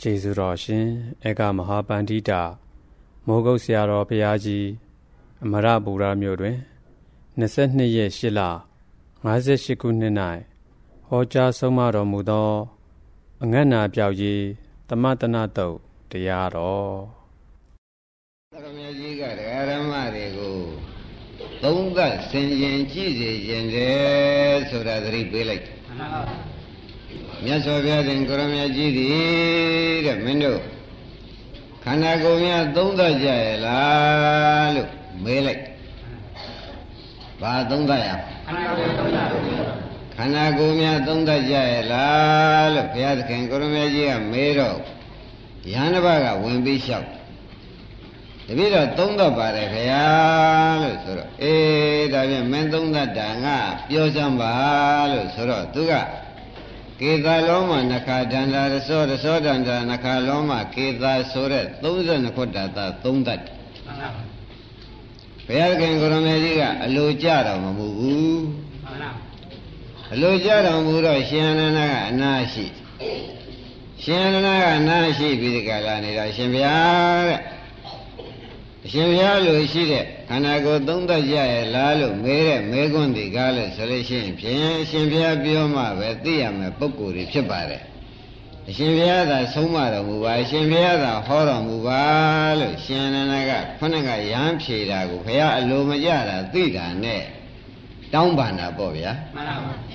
ကျေးဇူးတော်ရှင်ဧကမဟာပန္တိတာမိုးကုတ်ဆရာတော်ဘုရားကြီးအမရပူရမြို့တွင်22ရက်8လ58ခုနှစ်၌ဟောကြားဆုံးမတော်မူသော အငတ်နာပြောက်ကြီးတမတနာတုတ်တရားတော်သရမကြီးကဒကာရမတွေကိုသုံးသပ်ဆင်ခြင်ကြည့်စေခြင်းတယ်ဆိုတာသတိပေးလိုက်မှန်ပါပါ မြတ်စွာဘုရားရှင်ကိုရမကြီးသည်တဲ့မင်းတို့ခန္ဓာကိုယ်များသုံးသပ်ကြရဲ့လားလို့မေးလိုက်ဘာသုံးသပ်ရခန္ဓာကိုယ်များသုံးသပ်ကြရဲ့လားလို့ဘုရားသခင်ကိုရမကြီးကမေးတော့ယန္တဘကဝင်ပြီးလျှောက်တပည့်တော်သုံးသပ်ပါတယ်ခင်ဗျာလို့ဆိုတော့အေးဒါဖြင့်မင်းသုံးသပ်တာငါပြောစမ်းပါလို့ဆိုတော့သူက ကေသာလောမနခာဒန္တာရသောရသောဒန္တာနခာလောမကေသာဆိုတဲ့32ခုတ္တသာသုံးတတ်ဘုရားခင်ကိုရမေကြီးကအလိုကြတော်မမူဘူးအလိုကြတော်မူတော့ရှင်အနန္ဒကအနာရှိရှင်အနန္ဒကအနာရှိပြီးဒီကလာနေတော့ရှင်ဗျာတဲ့ အရှင်ဘုရားလိုရှိတဲ့ခန္ဓာကိုယ်သုံးသပ်ကြရဲ့လားလို့မဲတဲ့မဲခွန်းဒီကားလို့ဆိုလို့ရှိရင်ဖြင့်အရှင်ဘုရားပြောမှပဲသိရမယ်ပုံကိုယ်တွေဖြစ်ပါတယ်အရှင်ဘုရားသာဆုံးမတော်မူပါအရှင်ဘုရားသာဟောတော်မူပါလို့ရှင်နန္ဒကခொနကရမ်းဖြေတာကိုဘုရားအလိုမကြတာသိတာနဲ့တောင်းပန်တာပေါ့ဗျာမှန်ပါပါ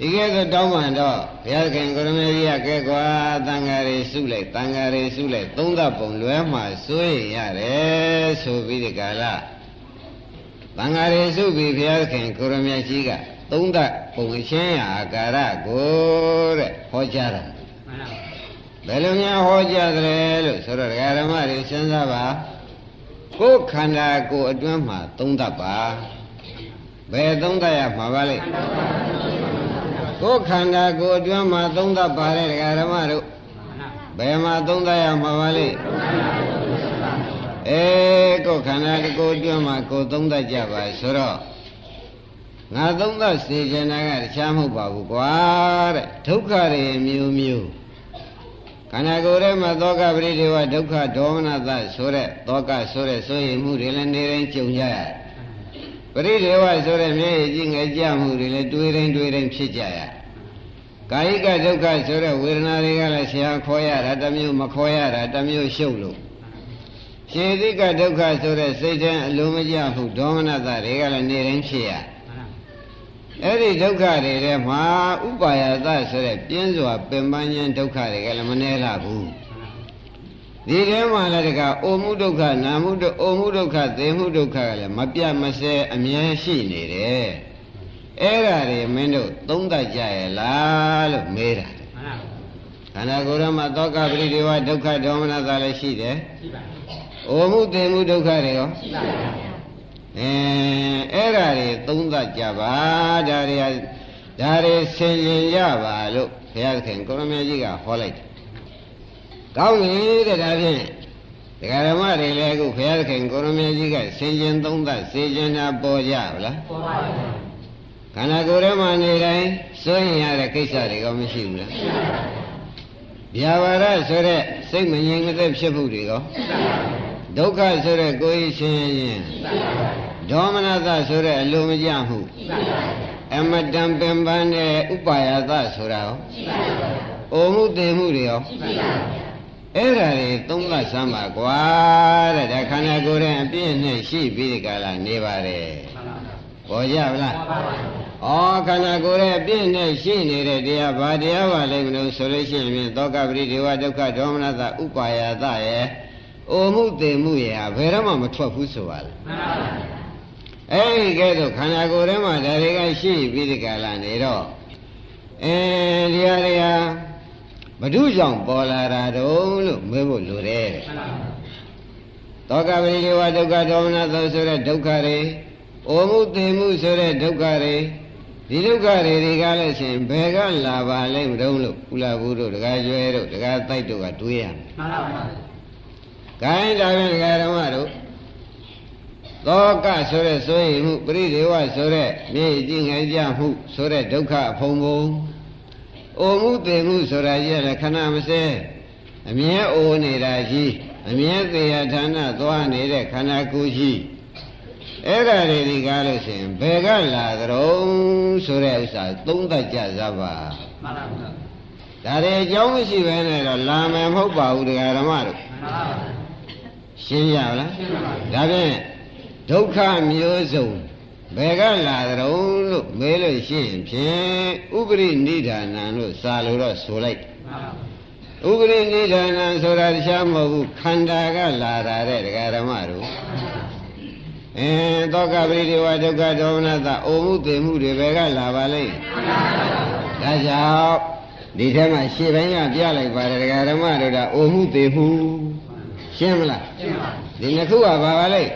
ဒီကဲဆိုတောင်းပန်တော့ဘုရားခင်ကိုရမေကြီးကကဲကွာတန်ဃာတွေစုလိုက်တန်ဃာတွေစုလိုက်သုံးသပ်ပုံလွဲမှစိုးရင်ရတယ်ဆိုပြီးဒီကလာတန်ဃာတွေစုပြီးဘုရားခင်ကိုရမေကြီးကသုံးသပ်ပုံချင်းရာအာကာရကိုတဲ့ဟောကြားတယ်ဘယ်လိုများဟောကြားတယ်လို့ဆိုတော့ဒကာဓမ္မတွေစဉ်းစားပါကိုယ်ခန္ဓာကိုယ်အတွင်းမှာသုံးသပ်ပါဘယ်သုံးသပ်ရမှာပါလဲ ကိုယ်ခန္ဓာကိုယ်အတွင်းမှာသုံးသပ်ပါတဲ့ဒကာဓမ္မတို့ဘယ်မှာသုံးသပ်ရမှာပါလဲအဲကိုယ်ခန္ဓာကိုယ်အတွင်းမှာကိုယ်သုံးသပ်ကြပါဆိုတော့ငါသုံးသပ်စေချင်တာကတခြားမဟုတ်ပါဘူးကွာတဲ့ဒုက္ခတွေမျိုးမျိုးခန္ဓာကိုယ်ထဲမှာသောကပရိဒေဝဒုက္ခဒေါမနသဆိုတဲ့သောကဆိုတဲ့ဆိုရင်မှုတွေလည်းနေတိုင်းကြုံကြရတယ်ပ ရိဒေဝဆိုတဲ့မျက်ရည်ကြီးငယ်ကြမှုတွေလည်းတွေးတိုင်းတွေးတိုင်းဖြစ်ကြရကာယကဒုက္ခဆိုတဲ့ဝေဒနာတွေကလည်းဆရာခေါ်ရတာတစ်မျိုးမခေါ်ရတာတစ်မျိုးရှုပ်လို့ရှေသိကဒုက္ခဆိုတဲ့စိတ်ထဲအလိုမကျမှုဒေါမနတတွေကလည်းနေတိုင်းဖြစ်ရအဲ့ဒီဒုက္ခတွေထဲမှာဥပါယသဆိုတဲ့ပြင်းစွာပင်ပန်းခြင်းဒုက္ခတွေကလည်းမနှဲလာဘူး ဒီထဲမှာလည်းတကအိုမှုဒုက္ခနာမှုဒုအိုမှုဒုက္ခသေမှုဒုက္ခကလည်းမပြတ်မစဲအမြဲရှိနေတယ်အဲ့ဒါတွေမင်းတို့သုံးသပ်ကြရဲ့လားလို့မေးတာခန္ဓာကိုယ်ရမှာသောကပရိဒေဝဒုက္ခဒေါမနသာလည်းရှိတယ်ရှိပါဘူးအိုမှုသေမှုဒုက္ခတွေရောရှိပါဘူးအဲအဲ့ဒါတွေသုံးသပ်ကြပါဒါတွေဒါတွေဆင်ခြင်ကြပါလို့ဘုရားသခင်ကိုရမေကြီးကဟောလိုက်တယ် ကောင်းပြီတဲ့ဒါဖြင့်ဒကာဓမ္မတွေလည်းအခုဘုရားသခင်ကိုရမေကြီးကဆင်ခြင်သုံးသပ်စေခြင်းတာပေါ်ကြဗလားပေါ်ပါဘူးခန္ဓာကိုယ်ထဲမှာနေတိုင်းစိုးရင်ရတဲ့ကိစ္စတွေကမရှိဘူးလားဗျာပါဒဆိုတဲ့စိတ်မငြိမ်မသက်ဖြစ်မှုတွေရောဒုက္ခဆိုတဲ့ကိုယ်ရှင်ရင်ဒေါမနသဆိုတဲ့အလိုမကျမှုအမတံပင်ပန်းတဲ့ဥပါယသဆိုတာရောအိုမှုတည်မှုတွေရော အဲ့ဒါတွေသုံးသပ်စမ်းပါကွာတဲ့ဒါခန္ဓာကိုယ်ရဲ့အပြည့်နဲ့ရှိပြီးဒီကလာနေပါတယ်ပေါ်ကြဗလားဩခန္ဓာကိုယ်ရဲ့အပြည့်နဲ့ရှိနေတဲ့တရားဘာတရားပါလဲမလို့ဆိုလို့ရှိရင်သောကပရိဒေဝဒုက္ခဒေါမနသဥပါယသရဲ့အိုမှုတည်မှုရဲ့ဘယ်တော့မှမထွက်ဘူးဆိုပါလေမှန်ပါပါအဲ့ဒီကဲတော့ခန္ဓာကိုယ်ထဲမှာဒါတွေကရှိပြီးဒီကလာနေတော့အဲဒီဟာတွေက ဘဒုကြောင့်ပေါ်လာတာတုံးလို့မေးဖို့လိုတယ်တဲ့သောကပရိဒေဝဒုက္ခဒေါမနသောဆိုတဲ့ဒုက္ခတွေအိုမှုတည်မှုဆိုတဲ့ဒုက္ခတွေဒီဒုက္ခတွေတွေကလည်းရှင်ဘယ်ကလာပါလဲမတုံးလို့ကုလဘူးတို့တကားကျွဲတို့တကားတိုက်တို့ကတွေးရမယ်မှန်ပါပါ။ခိုင်းဒါပြန်ဒကာဓမ္မတို့သောကဆိုတဲ့ဆိုရင်မှုပရိဒေဝဆိုတဲ့မြေကြီးငယ်ကြမှုဆိုတဲ့ဒုက္ခအဖုံဖုံ အိုမှုတည်မှုဆိုတာကြီးလည်းခဏမစဲအမြဲအိုနေတာကြီးအမြဲသေးရဌာနသွားနေတဲ့ခန္ဓာကိုယ်ကြီးအဲ့ဒါတွေဒီကားလို့ရှိရင်ဘယ်ကလာကြုံဆိုတဲ့ဥစ္စာသုံးသပ်ကြစပါမှန်ပါဗျာဒါတွေအကြောင်းမရှိဘဲနဲ့တော့လာမယ်မဟုတ်ပါဘူးတရားဓမ္မတို့မှန်ပါဗျာရှင်းရလားရှင်းပါဗျာဒါဖြင့်ဒုက္ခမျိုးစုံ ဘယ်ကလာကြုံလို့မေးလို့ရှိရင်ဖြင့်ဥပရိနိဒာနံလို့စာလို့တော့ဆိုလိုက်မှန်ပါဥပရိနိဒာနံဆိုတာတခြားမဟုတ်ဘူးခန္ဓာကလာတာတဲ့ဒကာဓမ္မတို့အဲသောကပရိဒေဝဒုက္ခဒေါမနတအိုမှုသိမှုတွေဘယ်ကလာပါလိမ့်ဒါကြောင့်ဒီထဲမှာရှေ့ပိုင်းကပြလိုက်ပါတယ်ဒကာဓမ္မတို့ကအိုမှုသိမှုရှင်းမလားရှင်းပါဒီနှစ်ခုကဘာပါလိမ့်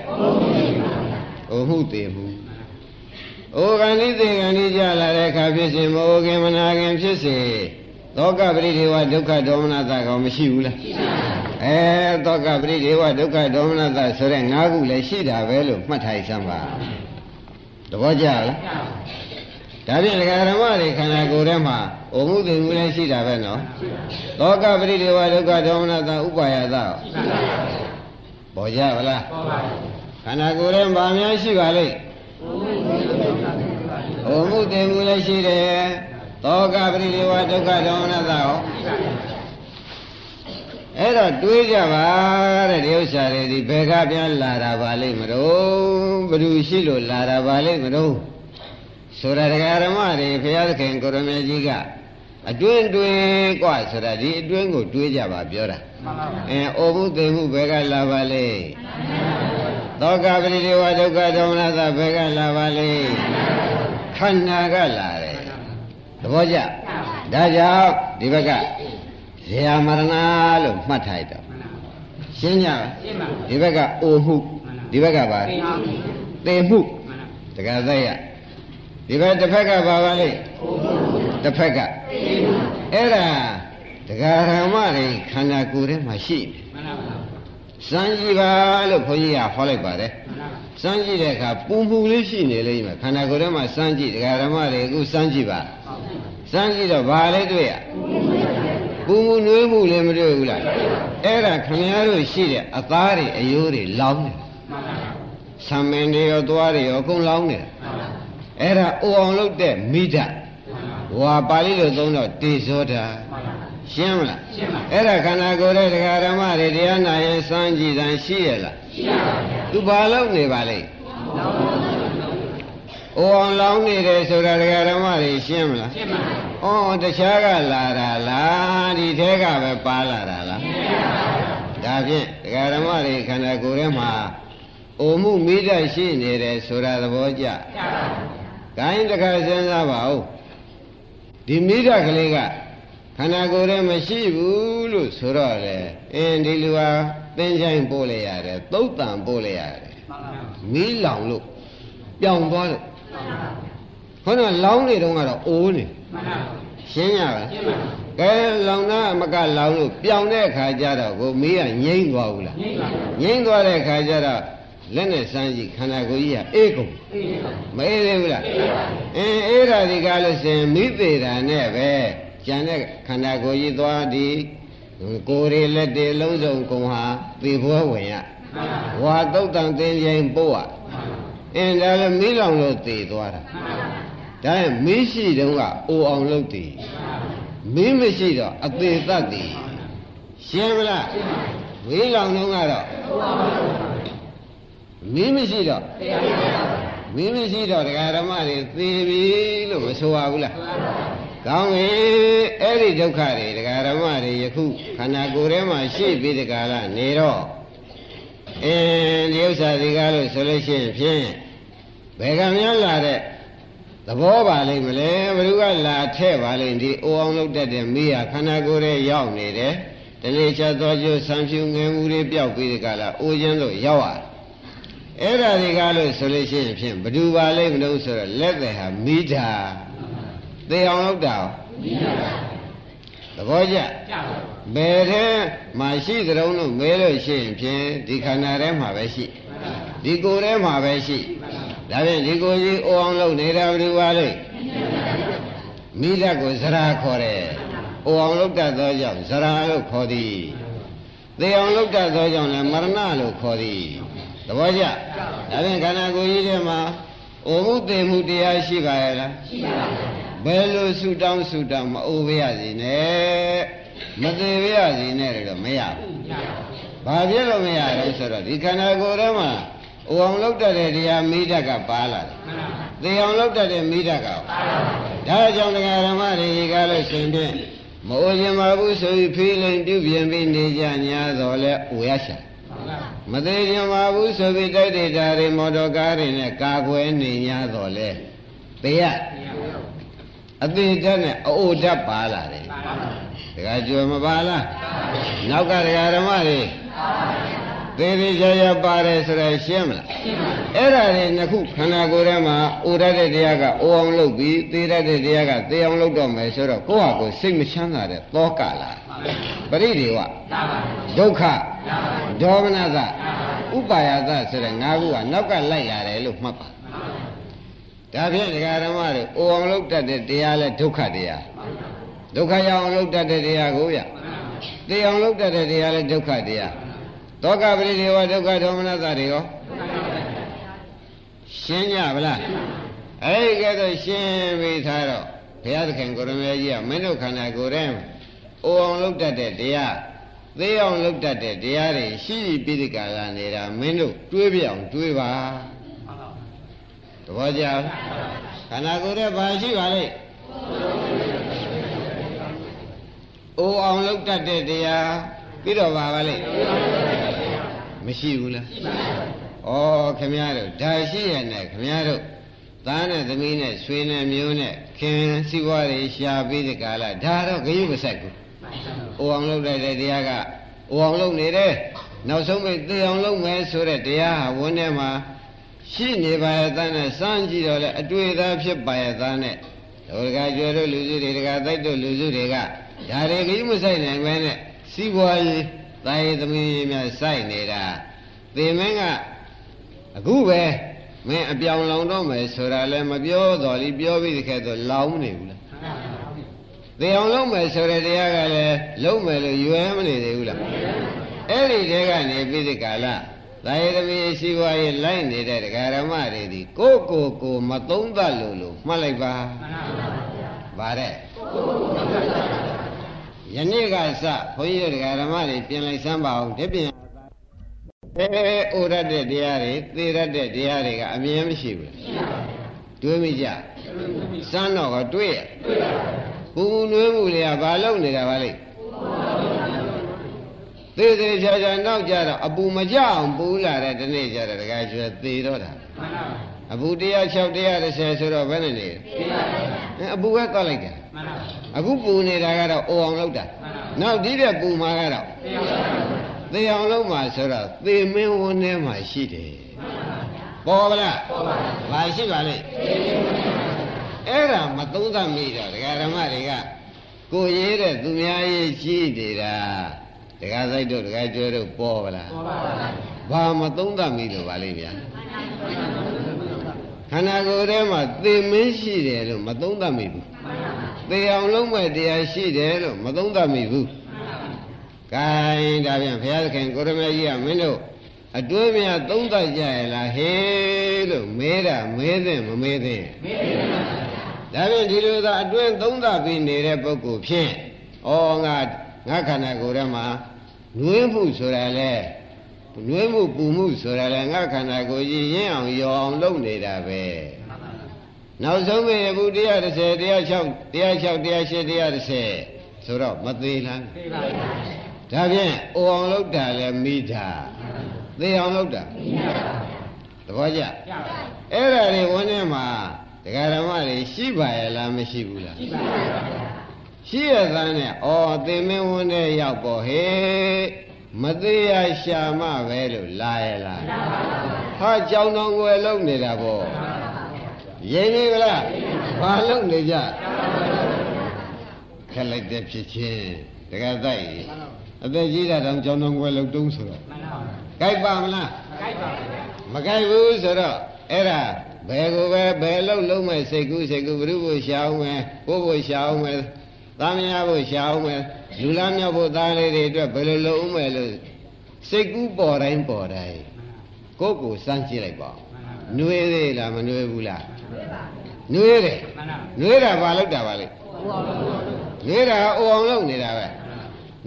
အိုမှုသိမှု အိုကံဤသိကံဤကြလာတဲ့အခါဖြစ်စဉ်မအိုခင်မနာခင်ဖြစ်စေသောကပရိဒေဝဒုက္ခဒေါမနတကောင်မရှိဘူးလားရှိပါဘူးအဲသောကပရိဒေဝဒုက္ခဒေါမနတဆိုတဲ့၅ခုလည်းရှိတာပဲလို့မှတ်ထားစမ်းပါသဘောကျလားဒါဖြင့်ဒကာဓမ္မတွေခန္ဓာကိုယ်ထဲမှာအမှုသိမှုလည်းရှိတာပဲနော်သောကပရိဒေဝဒုက္ခဒေါမနတဥပါယသပေါ်ကြပါလားပေါ်ပါဘူးခန္ဓာကိုယ်ထဲမှာများရှိပါလိမ့် အမှုသိမှုလည်းရှိတယ်သောကပရိဒေဝဒုက္ခဒေါမနသဟောအဲ့တော့တွေးကြပါတဲ့ဒီဥစ္စာတွေဒီဘယ်ကပြန်လာတာပါလိမ့်မလို့ဘ누구ရှိလို့လာတာပါလိမ့်မလို့ဆိုရတရားဓမ္မတွေဘုရားသခင်ကိုရမေကြီးကအတွင်းတွင်กว่าဆိုတာဒီအတွင်းကိုတွေးကြပါပြောတာအဲအိုမှုသိမှုဘယ်ကလာပါလိမ့် သောကပရိဒေဝဒုက္ခဒေါမနသဘယ်ကလာပါလိမ့်ခန္ဓာကလာတယ်သဘောကျဒါကြောင့်ဒီဘက်ကဇေယမရဏလို့မှတ်ထားတော့ရှင်းကြပါဒီဘက်ကအိုမှုဒီဘက်ကပါသေမှုတက္ကသိရဒီဘက်တစ်ဖက်ကပါပါလိမ့်တစ်ဖက်ကအဲ့ဒါတရားဓမ္မတွေခန္ဓာကိုယ်ထဲမှာရှိ စမ်းကြည့်ပါလို့ခွန်ကြီးကဟောလိုက်ပါတယ်စမ်းကြည့်တဲ့အခါပူမှုလေးရှိနေလိမ့်မယ်ခန္ဓာကိုယ်ထဲမှာစမ်းကြည့်တရားဓမ္မတွေအခုစမ်းကြည့်ပါစမ်းကြည့်တော့ဘာလဲတွေ့ရပူမှုနွေးမှုလည်းမတွေ့ဘူးလားအဲ့ဒါခင်ဗျားတို့ရှိတဲ့အသားတွေအယိုးတွေလောင်းနေဆံမင်းတွေရောသွားတွေရောအကုန်လောင်းနေတာအဲ့ဒါအိုအောင်လုပ်တဲ့မိဒဝါပါဠိလိုသုံးတော့တေဇောတာ ရှင်းမလားရှင်းပါအဲ့ဒါခန္ဓာကိုယ်ရဲ့တရားဓမ္မတွေတရားနာရင်စမ်းကြည့်တိုင်းရှိရလားရှိပါပါသူဘာလုပ်နေပါလိမ့်အိုအောင်လောင်းနေတယ်ဆိုတာတရားဓမ္မတွေရှင်းမလားရှင်းပါဩတခြားကလာတာလားဒီထဲကပဲပါလာတာလားရှင်းပါဒါဖြင့်တရားဓမ္မတွေခန္ဓာကိုယ်ထဲမှာအိုမှုမိတ္တရှိနေတယ်ဆိုတာသဘောကျကျပါဘူးခိုင်းတခါစဉ်းစားပါဦးဒီမိတ္တကလေးက ခန္ဓာကိုယ်ထဲမရှိဘူးလို့ဆိုတော့လေအင်းဒီလူဟာသင်္ချိုင်းပို့လိုက်ရတယ်သုတ်တန်ပို့လိုက်ရတယ်မီးလောင်လို့ပြောင်သွားလို့ဟောတော့လောင်းနေတော့ကတော့အိုးနေရှင်းရပါကဲလောင်တာမကလောင်လို့ပြောင်တဲ့အခါကျတော့ကိုမီးကငိမ့်သွားဘူးလားငိမ့်သွားတဲ့အခါကျတော့လက်နဲ့စမ်းကြည့်ခန္ဓာကိုယ်ကြီးကအေးကုန်မအေးသေးဘူးလားအင်းအေးတာဒီကားလို့ရှင်မိသေးတာနဲ့ပဲ ကျန်တဲ့ခန္ဓာကိုယ်ကြီးသွားဒီကိုယ်တွေလက်တွေလုံးစုံကုန်ဟာသေဘောဝင်ရဝါတုတ်တန်သင်ရင်ပို့ရအင်းဒါလည်းမီးလောင်လို့သေသွားတာဒါရင်မီးရှိတုန်းကအိုအောင်လုပ်တည်မီးမရှိတော့အသေးသတ်တည်ရှင်းမလားမီးလောင်တုန်းကတော့မီးမရှိတော့မီးမရှိတော့ဒကာဓမ္မတွေသေပြီလို့မဆိုရဘူးလား ကောင်းပြီအဲ့ဒီဒုက္ခတွေဒကာဓမ္မတွေယခုခန္ဓာကိုယ်ထဲမှာရှိပြီးတကားလားနေတော့အင်းဒီဥစ္စာဒီကားလို့ဆိုလို့ရှိရင်ဖြင့်ဘယ်ကများလာတဲ့သဘောပါလိမ့်မလဲဘ누구ကလာထဲ့ပါလိမ့်ဒီအိုအောင်လုပ်တတ်တဲ့မိဟာခန္ဓာကိုယ်ထဲရောက်နေတယ်တနေ့ချသွားကျဆံဖြူငယ်မှုတွေပျောက်ပြီးတကားလားအိုခြင်းလို့ရောက်ရတယ်အဲ့ဒါဒီကားလို့ဆိုလို့ရှိရင်ဖြင့်ဘ누구ပါလိမ့်မလို့ဆိုတော့လက်တယ်ဟာမိတာ သေအောင်လုပ်တာသဘောကျဘယ်ထဲမှာရှိကြုံလို့မဲလို့ရှိရင်ဖြင့်ဒီခန္ဓာထဲမှာပဲရှိဒီကိုယ်ထဲမှာပဲရှိဒါဖြင့်ဒီကိုယ်ကြီးအိုအောင်လုပ်နေတာဘယ်လိုပါလဲမိဓာတ်ကိုဇရာခေါ်တယ်အိုအောင်လုပ်တတ်သောကြောင့်ဇရာလို့ခေါ်သည်သေအောင်လုပ်တတ်သောကြောင့်လည်းမရဏလို့ခေါ်သည်သဘောကျဒါဖြင့်ခန္ဓာကိုယ်ကြီးထဲမှာအိုမှုသေမှုတရားရှိပါရဲ့လားရှိပါပါ ဘယ်လိုဆူတောင်းဆူတောင်းမအိုပါရစေနဲ့မသေးပါရစေနဲ့တော့မရဘူးဘာဖြစ်လို့မရလဲဆိုတော့ဒီခန္ဓာကိုယ်ထဲမှာအိုအောင်လုပ်တတ်တဲ့တရားမိဓာတ်ကပါလာတယ်သေအောင်လုပ်တတ်တဲ့မိဓာတ်ကပါလာဒါကြောင့်တရားဓမ္မတွေကလို့ရှင်ဖြင့်မအိုခြင်းပါဘူးဆိုပြီးဖိလိန်ပြုပြင်ပြီးနေကြညာတော်လဲအိုရရှာမသေးခြင်းပါဘူးဆိုပြီးတိုက်တေတာတွေမော်တော်ကားတွေနဲ့ကာကွယ်နေ냐တော်လဲသေရ အသေးဓာတ်နဲ့အိုဓာတ်ပါလာတယ်ဒကာကျွယ်မပါလားနောက်ကဒကာဓမ္မတွေသေးသေးချာချာပါတယ်ဆိုတော့ရှင်းမလားအဲ့ဒါတွေနှစ်ခုခန္ဓာကိုယ်ထဲမှာအိုရတဲ့တရားကအိုအောင်လုပ်ပြီးသေရတဲ့တရားကသေအောင်လုပ်တော့မယ်ဆိုတော့ကိုယ့်ဟာကိုယ်စိတ်မချမ်းသာတဲ့သောကလာပရိဒေဝဒုက္ခဒေါမနသဥပါယသဆိုတဲ့ငါးခုကနောက်ကလိုက်ရတယ်လို့မှတ်ပါ ဒါဖြင့်ဒကာဓမ္မတွေအိုအောင်လုပ်တတ်တဲ့တရားလဲဒုက္ခတရားဒုက္ခရောက်အောင်လုပ်တတ်တဲ့တရားကိုရသေအောင်လုပ်တတ်တဲ့တရားလဲဒုက္ခတရားသောကပရိဒေဝဒုက္ခဒေါမနသတွေရောရှင်းကြဗလားအဲ့ဒီကဲတော့ရှင်းပြီးသားတော့ဘုရားသခင်ကိုရမေကြီးကမင်းတို့ခန္ဓာကိုယ်ထဲအိုအောင်လုပ်တတ်တဲ့တရားသေအောင်လုပ်တတ်တဲ့တရားတွေရှိရှိပြီးဒီကလာနေတာမင်းတို့တွေးပြအောင်တွေးပါတ ဘောကြခန္ဓာကိုယ်ထဲဘာရှိပါလဲအိုအောင်လုပ်တတ်တဲ့တရားပြီးတော့ပါပါလေမရှိဘူးလားရှိပါဘူးဩခမရတို့ဒါရှိရနဲ့ခမရတို့သားနဲ့သမီးနဲ့ဆွေနဲ့မျိုးနဲ့ခင်စီးပွားတွေရှာပြီးဒီကာလဒါတော့ဂရုမစိုက်ဘူးအိုအောင်လုပ်တဲ့တရားကအိုအောင်လုပ်နေတယ်နောက်ဆုံးပဲသိအောင်လုပ်မယ်ဆိုတဲ့တရားဟာဝန်းထဲမှာ ရှိနေပါရဲ့သားနဲ့စမ်းကြည့်တော့လေအတွေ့အသားဖြစ်ပါရဲ့သားနဲ့ဒုက္ခကျွဲတို့လူစုတွေဒကာတိုက်တို့လူစုတွေကဒါတွေဂရုမစိုက်နိုင်ပဲနဲ့စီးပွားရေးတာယသမီးများစိုက်နေတာသေမင်းကအခုပဲမင်းအပြောင်လောင်တော့မယ်ဆိုတာလည်းမပြောတော့လीပြောပြီးတဲ့ခက်တော့လောင်နေဘူးလားသေအောင်လုံးမယ်ဆိုတဲ့တရားကလည်းလုံးမယ်လို့ရွယ်မနေသေးဘူးလားအဲ့ဒီတဲကနေပြီးဒီကာလ သာယသမီးရှိွားရေးလိုက်နေတဲ့ဒကာရမတွေဒီကိုကိုကိုမသုံးသပ်လို့လို့မှတ်လိုက်ပါမှန်ပါဗျာဗါတဲ့ယနေ့ကစဘုန်းကြီးတို့ဓမ္မတွေပြင်လိုက်စမ်းပါအောင်ဒီပြင်အဲဩရတဲ့တရားတွေသေရတဲ့တရားတွေကအမြင်မရှိဘူးတွေးမိကြစမ်းတော့ကတွေးရပူနွေးမှုတွေကဘာလို့နေတာပါလိမ့် သေသေးချာချာနောက်ကြတော့အပူမကြအောင်ပူလာတဲ့ဒီနေ့ကျတော့တခါကျွဲသေတော့တာအပူတရား6တရား30ဆိုတော့ဘယ်နဲ့နေလဲအပူပဲသွားလိုက်တယ်အခုပူနေတာကတော့အိုအောင်လောက်တာနောက်ဒီတဲ့ပူမှာကတော့သေအောင်လောက်မှာဆိုတော့သေမင်းဝန်းထဲမှာရှိတယ်ပေါ်ပါလားပေါ်ပါပါရှိပါလိမ့်အဲ့ဒါမသုံးသပ်မိတော့ဒကာဓမ္မတွေကကိုရေးတဲ့သူများရေးရှိနေတာ ဒကာဆိုင်တို့ဒကာကျွဲတို့ပေါ်ပါလားပေါ်ပါပါဘာမသုံးသပ်မိတော့ပါလိမ့်ဗျာခန္ဓာကိုယ်ထဲမှာသေမင်းရှိတယ်လို့မသုံးသပ်မိဘူးသေအောင်လုံးမဲ့တရားရှိတယ်လို့မသုံးသပ်မိဘူးကဲဒါပြန်ဘုရားသခင်ကိုရမေကြီးကမင်းတို့အတွဲမြသုံးသပ်ကြရလားဟေးလို့မဲတာမဲသင့်မမဲသင့်မဲသင့်ပါဒါဖြင့်ဒီလိုသာအတွင်းသုံးသပ်ပြီးနေတဲ့ပုဂ္ဂိုလ်ဖြင့်ဩငါငါခန္ဓာကိုယ်ထဲမှာ နှွေးမှုဆိုတာလဲနှွေးမှုပူမှုဆိုတာလဲငါခန္ဓာကိုယ်ကြီးရင်းအောင်ရောအောင်လုပ်နေတာပဲနောက်ဆုံးပဲအခု130 106 106 108 130ဆိုတော့မသေးလားသေးပါဘူးဒါဖြင့်အိုအောင်လုပ်တာလဲမိတာသေအောင်လုပ်တာမိတာသဘောကျအဲ့ဒါတွေဝန်းထဲမှာဒကာဓမ္မတွေရှိပါရဲ့လားမရှိဘူးလားရှိပါပါ ရှိရသားနဲ့ဩသေမင်းဝန်းထဲရောက်ပေါ်ဟေးမသေးရရှာမပဲလို့လာရဲ့လားဟာကြောင်တော်ွယ်လုံးနေတာပေါ့ရိပ်ပြီလားဘာလုံးနေကြခက်လိုက်တဲ့ဖြစ်ချင်းတကယ်တိုက်အသက်ကြီးတာတောင်ကြောင်တော်ွယ်လုံးတုံးဆိုတော့ကြိုက်ပါမလားမကြိုက်ဘူးဆိုတော့အဲ့ဒါဘယ်ကိုပဲဘယ်လုံးလုံးမဲ့စိတ်ကူးစိတ်ကူးဘုရုဘရှာအောင်မယ်ကိုဘရှာအောင်မယ် သားမယားဖို့ရှာအောင်မယ်လူလားမြောက်ဖို့သားလေးတွေအတွက်ဘယ်လိုလုပ်ဦးမယ်လို့စိတ်ကူးပေါ်တိုင်းပေါ်တိုင်းကိုယ့်ကိုစမ်းကြည့်လိုက်ပါနှွေးသေးလားမနှွေးဘူးလားနှွေးတယ်နှွေးတာဘာလို့တာပါလဲနှွေးတာအိုအောင်လုပ်နေတာပဲ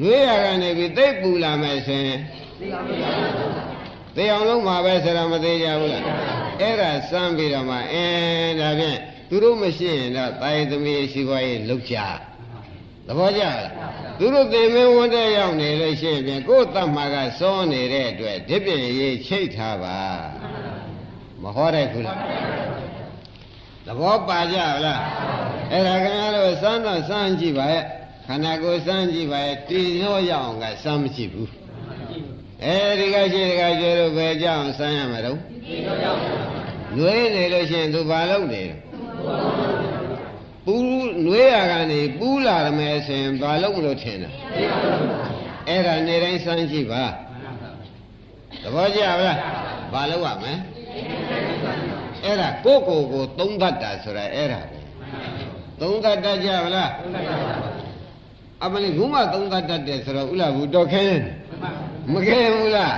နှွေးရကနေပြီးသိပ်ပူလာမယ်ဆိုရင်သိအောင်လုံးမှာပဲဆိုတော့မသေးကြဘူးလားအဲ့ဒါစမ်းပြီးတော့မှအင်းဒါဖြင့်သူတို့မရှိရင်တော့တာယသမီးရှိခွားရေးလောက်ကြ သဘောကျလားသူတို့သင်မင်းဝန်းတဲ့ရောက်နေလို့ရှိရင်ကိုယ်တတ်မှာကစောနေတဲ့အတွက်ဒီပြင်ရေးချိတ်ထားပါမဟောတဲ့ခုလားသဘောပါကြလားအဲ့ဒါခင်ဗျားတို့စမ်းတော့စမ်းကြည့်ပါရဲ့ခန္ဓာကိုယ်စမ်းကြည့်ပါရဲ့တည်ရောရအောင်ကစမ်းမကြည့်ဘူးအဲဒီကရှိတကကျွဲတို့ပဲကြောင်းစမ်းရမှာတော့ငွေနေလို့ရှိရင်သူဘာလုပ်နေလဲ ပူးနွေးရကနေပူးလာရမယ်ဆိုရင်ဘာလုပ်မလို့ထင်တယ်အဲ့ဒါနေတိုင်းစမ်းကြည့်ပါသဘောကျပါလားဘာလုပ်ရမလဲအဲ့ဒါကိုကိုကိုသုံးတတ်တာဆိုတာအဲ့ဒါပဲသုံးတတ်တတ်ကြပါလားအမလေးဘုမသုံးတတ်တတ်တယ်ဆိုတော့ဥလာဘူးတော်ခဲမခဲဘူးလား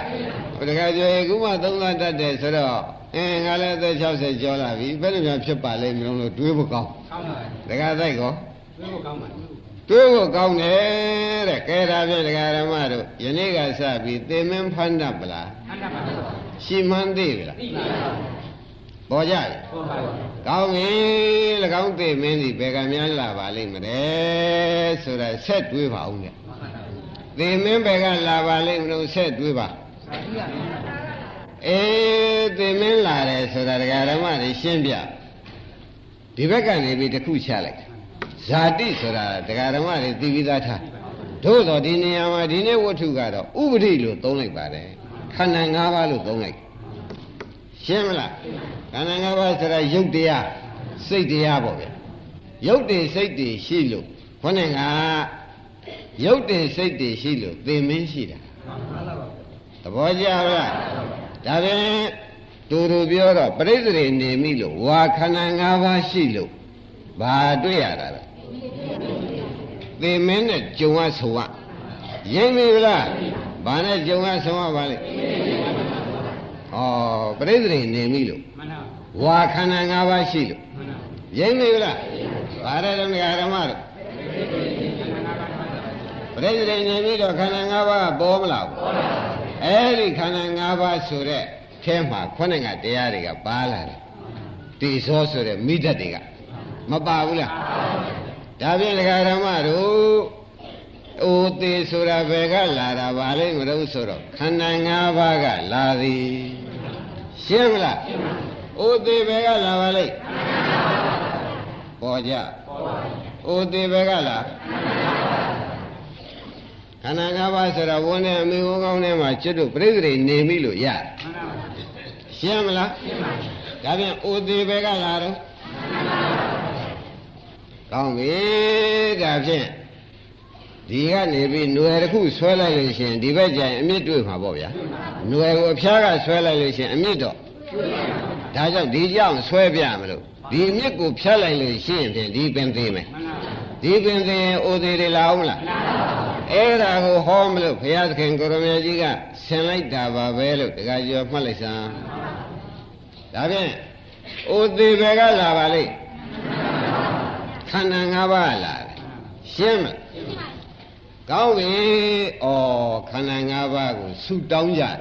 ဘုရားကျော်ရေဘုမသုံးတတ်တတ်တယ်ဆိုတော့ အင်းငါလည်းအသက်60ကျော်လာပြီဘယ်လိုများဖြစ်ပါလိမ့်မလို့တွေးဖို့ကောင်းကောင်းပါဘူးဒကာတိုက်ကောတွေးဖို့ကောင်းပါတွေးဖို့ကောင်းတယ်တဲ့ကဲဒါဖြင့်ဒကာဓမ္မတို့ယနေ့ကစပြီးသေမင်းဖန်တတ်ပလားဖန်တတ်ပါဘူးရှိမှန်းသိပြီလားသိပါပါပေါ်ကြတယ်ပေါ်ပါဘူးကောင်းပြီ၎င်းသေမင်းဒီဘယ်ကများလာပါလိမ့်မလဲဆိုတာဆက်တွေးပါဦးနဲ့သေမင်းဘယ်ကလာပါလိမ့်မလို့ဆက်တွေးပါ အေးသေမင်းလာတယ်ဆိုတာဒကာဓမ္မတွေရှင်းပြဒီဘက်ကနေပြီးတစ်ခုချလိုက်ဇာတိဆိုတာဒကာဓမ္မတွေသိပြီးသားထားတို့တော့ဒီနေရာမှာဒီနေ့ဝတ္ထုကတော့ဥပဒိလို့သုံးလိုက်ပါတယ်ခန္ဓာ၅ပါးလို့သုံးလိုက်ရှင်းမလားခန္ဓာ၅ပါးဆိုတာရုပ်တရားစိတ်တရားပေါ့ဗျရုပ်တည်စိတ်တည်ရှိလို့ခေါင်းကရုပ်တည်စိတ်တည်ရှိလို့သင်မင်းရှိတာသဘောကျလား ဒါဖြင့်တူတူပြောတော့ပရိသေတွေနေမိလို့ဝါခန္ဓာ၅ပါးရှိလို့ဘာတွေ့ရတာလဲသေမင်းနဲ့ကြုံရဆိုရရိမ့်ပြီလားဘာနဲ့ကြုံရဆိုရပါလဲဩပရိသေတွေနေမိလို့ဝါခန္ဓာ၅ပါးရှိလို့ရိမ့်ပြီလားဘာရဲတော့ဓမ္မတို့ပရိသေတွေနေပြီးတော့ခန္ဓာ၅ပါးပေါ်မလားပေါ်ပါဘူး အဲ့ဒီခန္ဓာ၅ပါးဆိုတဲ့ထဲမှာခုနကတရားတွေကပါလာတယ်တိသောဆိုတဲ့မိဓာတ်တွေကမပါဘူးလားဒါဖြင့်ဒကာဓမ္မတို့အိုသေးဆိုတာဘယ်ကလာတာပါလဲမလို့ဆိုတော့ခန္ဓာ၅ပါးကလာသည်ရှင်းမလားအိုသေးဘယ်ကလာပါလဲပေါ်ကြအိုသေးဘယ်ကလာခန္ဓာ ၅ပါးဆိုတာဝန်းနဲ့အမေဝန်းကောင်းထဲမှာကျွတ်တို့ပြိဿတွေနေပြီလို့ရရှင်းမလားဒါပြန်အိုသေးပဲကလာတော့ကောင်းပြီဒါဖြင့်ဒီကနေပြီးຫນွယ်တစ်ခုဆွဲလိုက်လို့ရှိရင်ဒီဘက်ကျရင်အမြင့်တွေ့မှာပေါ့ဗျာຫນွယ်ကိုအဖျားကဆွဲလိုက်လို့ရှိရင်အမြင့်တော့ဒါကြောင့်ဒီကြောင့်ဆွဲပြမလို့ဒီအမြင့်ကိုဖြတ်လိုက်လို့ရှိရင်ဖြင့်ဒီပင်သေးမယ်ဒီပင်သေးရင်အိုသေးတယ်လားဟုတ်လား အဲ့ဒါကိုဟောမလို့ဘုရားသခင်ကိုရမေကြီးကဆင်လိုက်တာပါပဲလို့တခါကျော်မှတ်လိုက်စမ်းဒါဖြင့်အိုသေးဘယ်ကလာပါလိမ့်ခန္ဓာ၅ပါးလာတယ်ရှင်းမလားကောင်းပြီဩခန္ဓာ၅ပါးကိုဆုတောင်းကြတယ်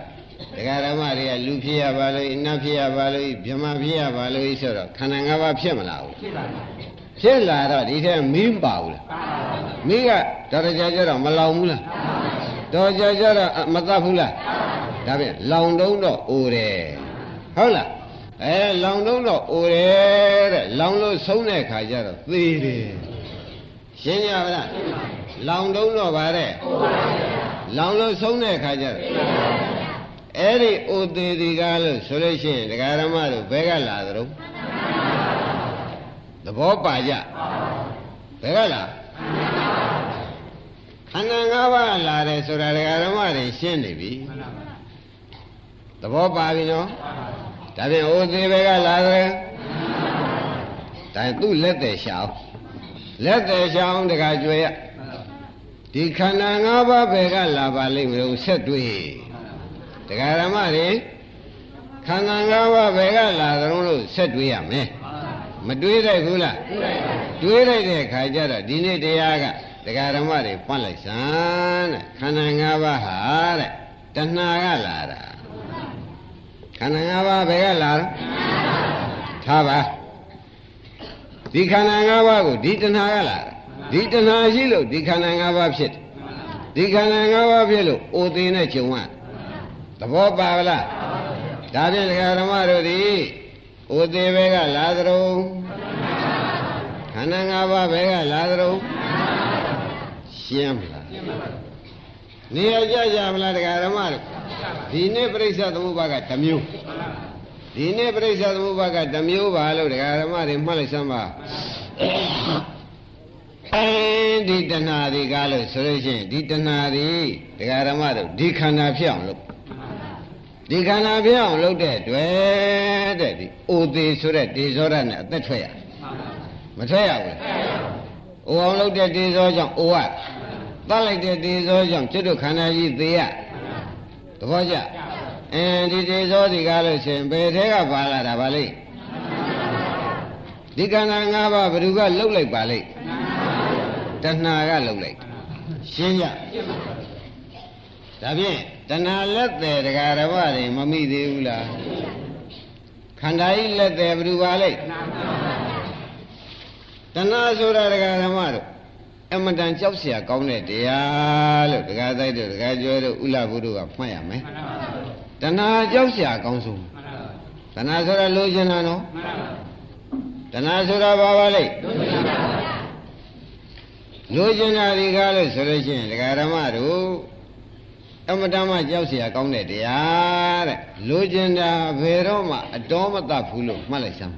ဒကာဓမ္မတွေကလူဖြစ်ရပါလို့နတ်ဖြစ်ရပါလို့ဗြဟ္မာဖြစ်ရပါလို့ဆိုတော့ခန္ဓာ၅ပါးဖြစ်မလားဘူးဖြစ်ပါဘူး ဖြစ်လာတော့ဒီထဲမင်းပါဘူးလားမင်းကတော်တော်ကြာကြာတော့မလောင်ဘူးလားတော်ကြာကြာတော့မတတ်ဘူးလားဒါဖြင့်လောင်တုံးတော့အိုတယ်ဟုတ်လားအဲလောင်တုံးတော့အိုတယ်တဲ့လောင်လို့ဆုံးတဲ့ခါကျတော့သေတယ်ရှင်းကြပါလားလောင်တုံးတော့ဗါတဲ့လောင်လို့ဆုံးတဲ့ခါကျတော့အဲ့ဒီအိုသေးဒီကားလို့ဆိုလို့ရှိရင်ဒကာရမတို့ဘဲကလာသလုံး သဘောပါကြဘယ်ကလားခန္ဓာ၅ပါးလာတယ်ဆိုတာဒကာဓမ္မတွေရှင်းနေပြီသဘောပါပြီနော်ဒါဖြင့်အိုသေးဘယ်ကလာတယ်ဒါသူ့လက်သက်ရှောင်းလက်သေးချောင်းတကကြွယ်ရဒီခန္ဓာ၅ပါးဘယ်ကလာပါလိမ့်မလို့ဆက်တွေ့တရားဓမ္မတွေခန္ဓာ၅ပါးဘယ်ကလာသလုံးလို့ဆက်တွေ့ရမယ် မတွေးလိုက်ဘူးလားတွေးလိုက်တဲ့ခါကျတော့ဒီနေ့တရားကတရားဓမ္မတွေပွန့်လိုက်စမ်းတဲ့ခန္ဓာ၅ပါးဟာတဲ့တဏှာကလာတာခန္ဓာ၅ပါးဘယ်ကလာတော့ထားပါဒီခန္ဓာ၅ပါးကိုဒီတဏှာကလာတာဒီတဏှာရှိလို့ဒီခန္ဓာ၅ပါးဖြစ်တယ်ဒီခန္ဓာ၅ပါးဖြစ်လို့အိုသေးနဲ့ဂျုံရသဘောပါလားဒါဖြင့်ဒကာဓမ္မတို့ဒီ အိုသေးဘဲကလာသရုံခန္ဓာ၅ပါးဘဲကလာသရုံရှင်းမလားနေရကြကြမလားဒကာဓမ္မတို့ဒီနေ့ပြိဿသမုပ္ပါကတစ်မျိုးဒီနေ့ပြိဿသမုပ္ပါကတစ်မျိုးပါလို့ဒကာဓမ္မတွေမှတ်လိုက်စမ်းပါအဲဒီတဏှာတွေကားလို့ဆိုလို့ရှိရင်ဒီတဏှာတွေဒကာဓမ္မတို့ဒီခန္ဓာဖြစ်အောင်လုပ် ဒီခန္ဓာဖြစ်အောင်လုပ်တဲ့တွေ့တဲ့ဒီအိုသေးဆိုတဲ့ဒေဇောရနဲ့အသက်ထွက်ရမထွက်ရဘူးအိုအောင်လုပ်တဲ့ဒေဇောကြောင့်အိုရတတ်လိုက်တဲ့ဒေဇောကြောင့်ကျွတ်တို့ခန္ဓာကြီးသေးရသဘောကျအဲဒီဒေဇောဒီကားလို့ရှိရင်ဘယ်ထဲကပါလာတာပါလိမ့်ဒီခန္ဓာ၅ပါးဘယ်သူကလှုပ်လိုက်ပါလိမ့်တဏှာကလှုပ်လိုက်ရှင်းကြဒါဖြင့် တဏှာလက်တယ်တရားဓမ္မတွေမမိသေးဘူးလားခန္ဓာကြီးလက်တယ်ဘယ်သူပါလိမ့်တဏှာဆိုတာတရားဓမ္မတို့အမတန်ကြောက်เสียကောင်းတဲ့တရားလို့တရားတိုက်တို့တရားကျွဲတို့ဥလဘုဒ္ဓကမှတ်ရမယ်တဏှာကြောက်เสียကောင်းဆုံးတဏှာဆိုတာလိုချင်တာနော်တဏှာဆိုတာဘာပါလိမ့်လိုချင်တာဒီကားလို့ဆိုလို့ရှိရင်တရားဓမ္မတို့ အမတန်မှကြောက်เสียကောင်းတဲ့တရားတဲ့လိုချင်တာဘယ်တော့မှအတော်မတတ်ဘူးလို့မှတ်လိုက်စမ်း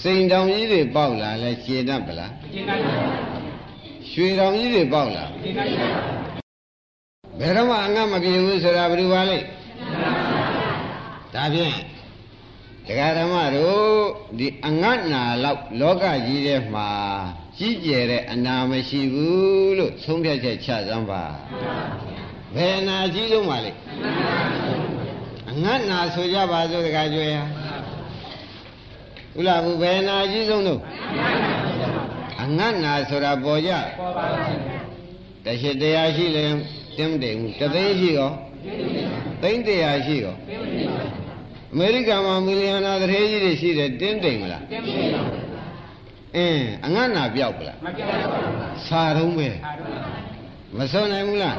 စိန်တောင်ကြီးတွေပေါက်လာလဲရှည်တတ်ပလားရှည်တတ်ပါရွှေတောင်ကြီးတွေပေါက်လာရှည်တတ်ပါဘယ်တော့မှအငတ်မပြေဘူးဆိုတာဘယ်လိုပါလိမ့်ဒါဖြင့်တရားဓမ္မတို့ဒီအငတ်နာလောက်လောကကြီးထဲမှာ ကြီးကျယ်တဲ့အနာမရှိဘူးလို့သုံးဖြတ်ချက်ချစမ်းပါဘယ်အနာကြီးဆုံးပါလိမ့်အငတ်နာဆိုကြပါစို့တခါကြွယ်ဟာဥလာဘူးဘယ်နာကြီးဆုံးတော့အငတ်နာဆိုတာပေါ်ကြပေါ်ပါဘူးတရှိတရားရှိလဲတင်းတယ်ဘူးတသိန်းရှိရောသိန်းတရားရှိရောအမေရိကန်မှာမီလီယံနာတရေကြီးတွေရှိတယ်တင်းတယ်မလားတင်းတယ်ပါ အင်းအငတ်နာပြောက်ပလားမပြောက်ပါဘူးစာတုံးပဲမဆုံးနိုင်ဘူးလား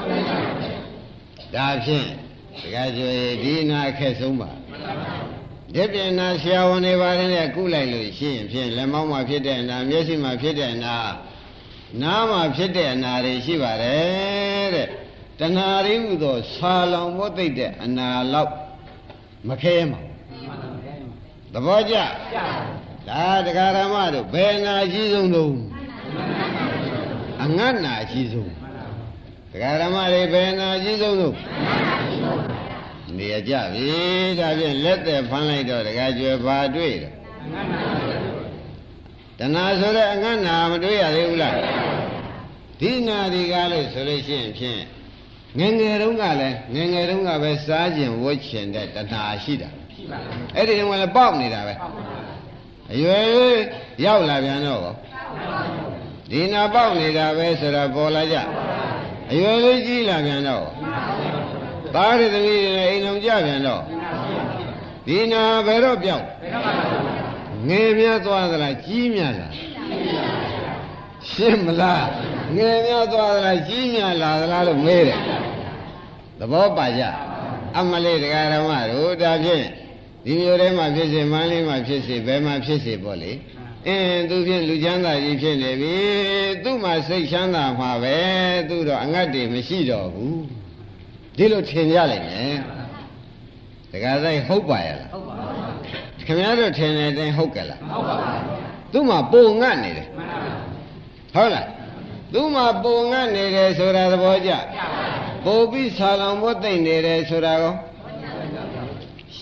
ဒါဖြင့်တကယ်ဆိုရင်ဒီနာအခက်ဆုံးပါဒီပြင်နာဆရာဝန်တွေပါတယ်နဲ့ကုလိုက်လို့ရှိရင်ဖြင့်လက်မောင်းမှာဖြစ်တဲ့အနာမျက်စိမှာဖြစ်တဲ့အနာနားမှာဖြစ်တဲ့အနာတွေရှိပါတယ်တဲ့တဏှာရင်းဟူသောဆာလောင်မို့သိတဲ့အနာလောက်မခဲမှာသဘောကျ ဒါတရားဓမ္မတို့ဘယ်နာရှိဆုံးတော့အငတ်နာရှိဆုံးတရားဓမ္မတွေဘယ်နာရှိဆုံးတော့နေရကြပြီဒါဖြင့်လက်သက်ဖမ်းလိုက်တော့တရားကျွယ်ပါတွေ့တယ်တဏှာဆိုတဲ့အငတ်နာမတွေ့ရသေးဘူးလားဒီနာဒီကားလို့ဆိုလို့ရှိရင်ဖြင့်ငငယ်တုန်းကလည်းငငယ်တုန်းကပဲစားကျင်ဝတ်ချင်တဲ့တဏှာရှိတာအဲ့ဒီတုန်းကလည်းပေါက်နေတာပဲ အရွယ်ရောက်လာပြန်တော့ဒီနာပေါက်နေတာပဲဆိုတော့ပေါ်လာကြအရွယ်လေးကြီးလာပြန်တော့သားရသမီးတွေအိမ်အောင်ကြပြန်တော့ဒီနာဘယ်တော့ပြောက်ငယ်မြတ်သွားသလားကြီးမြတ်လားရှင်းမလားငယ်မြတ်သွားသလားကြီးမြတ်လာသလားလို့မေးတယ်သဘောပါကြအမလေးတရားဓမ္မတို့ဒါဖြင့် ဒီမျိုးထဲမှာဖြစ်စေမန်းလေးမှာဖြစ်စေဘယ်မှာဖြစ်စေပေါ့လေအင်းသူဖြင့်လူချမ်းသာကြီးဖြစ်နေပြီသူ့မှာစိတ်ချမ်းသာမှာပဲသူတော့အငတ်တွေမရှိတော့ဘူးဒီလိုထင်ကြလိုက်မယ်တခါဆိုင်ဟုတ်ပါရဲ့လားဟုတ်ပါဘူးခင်ဗျားတို့ထင်တဲ့အတိုင်းဟုတ်ကဲ့လားဟုတ်ပါဘူးသူ့မှာပုံငတ်နေတယ်ဟုတ်လားသူ့မှာပုံငတ်နေတယ်ဆိုတာသဘောကျပို့ပြီးဆာလောင်ဖို့တိတ်နေတယ်ဆိုတာကော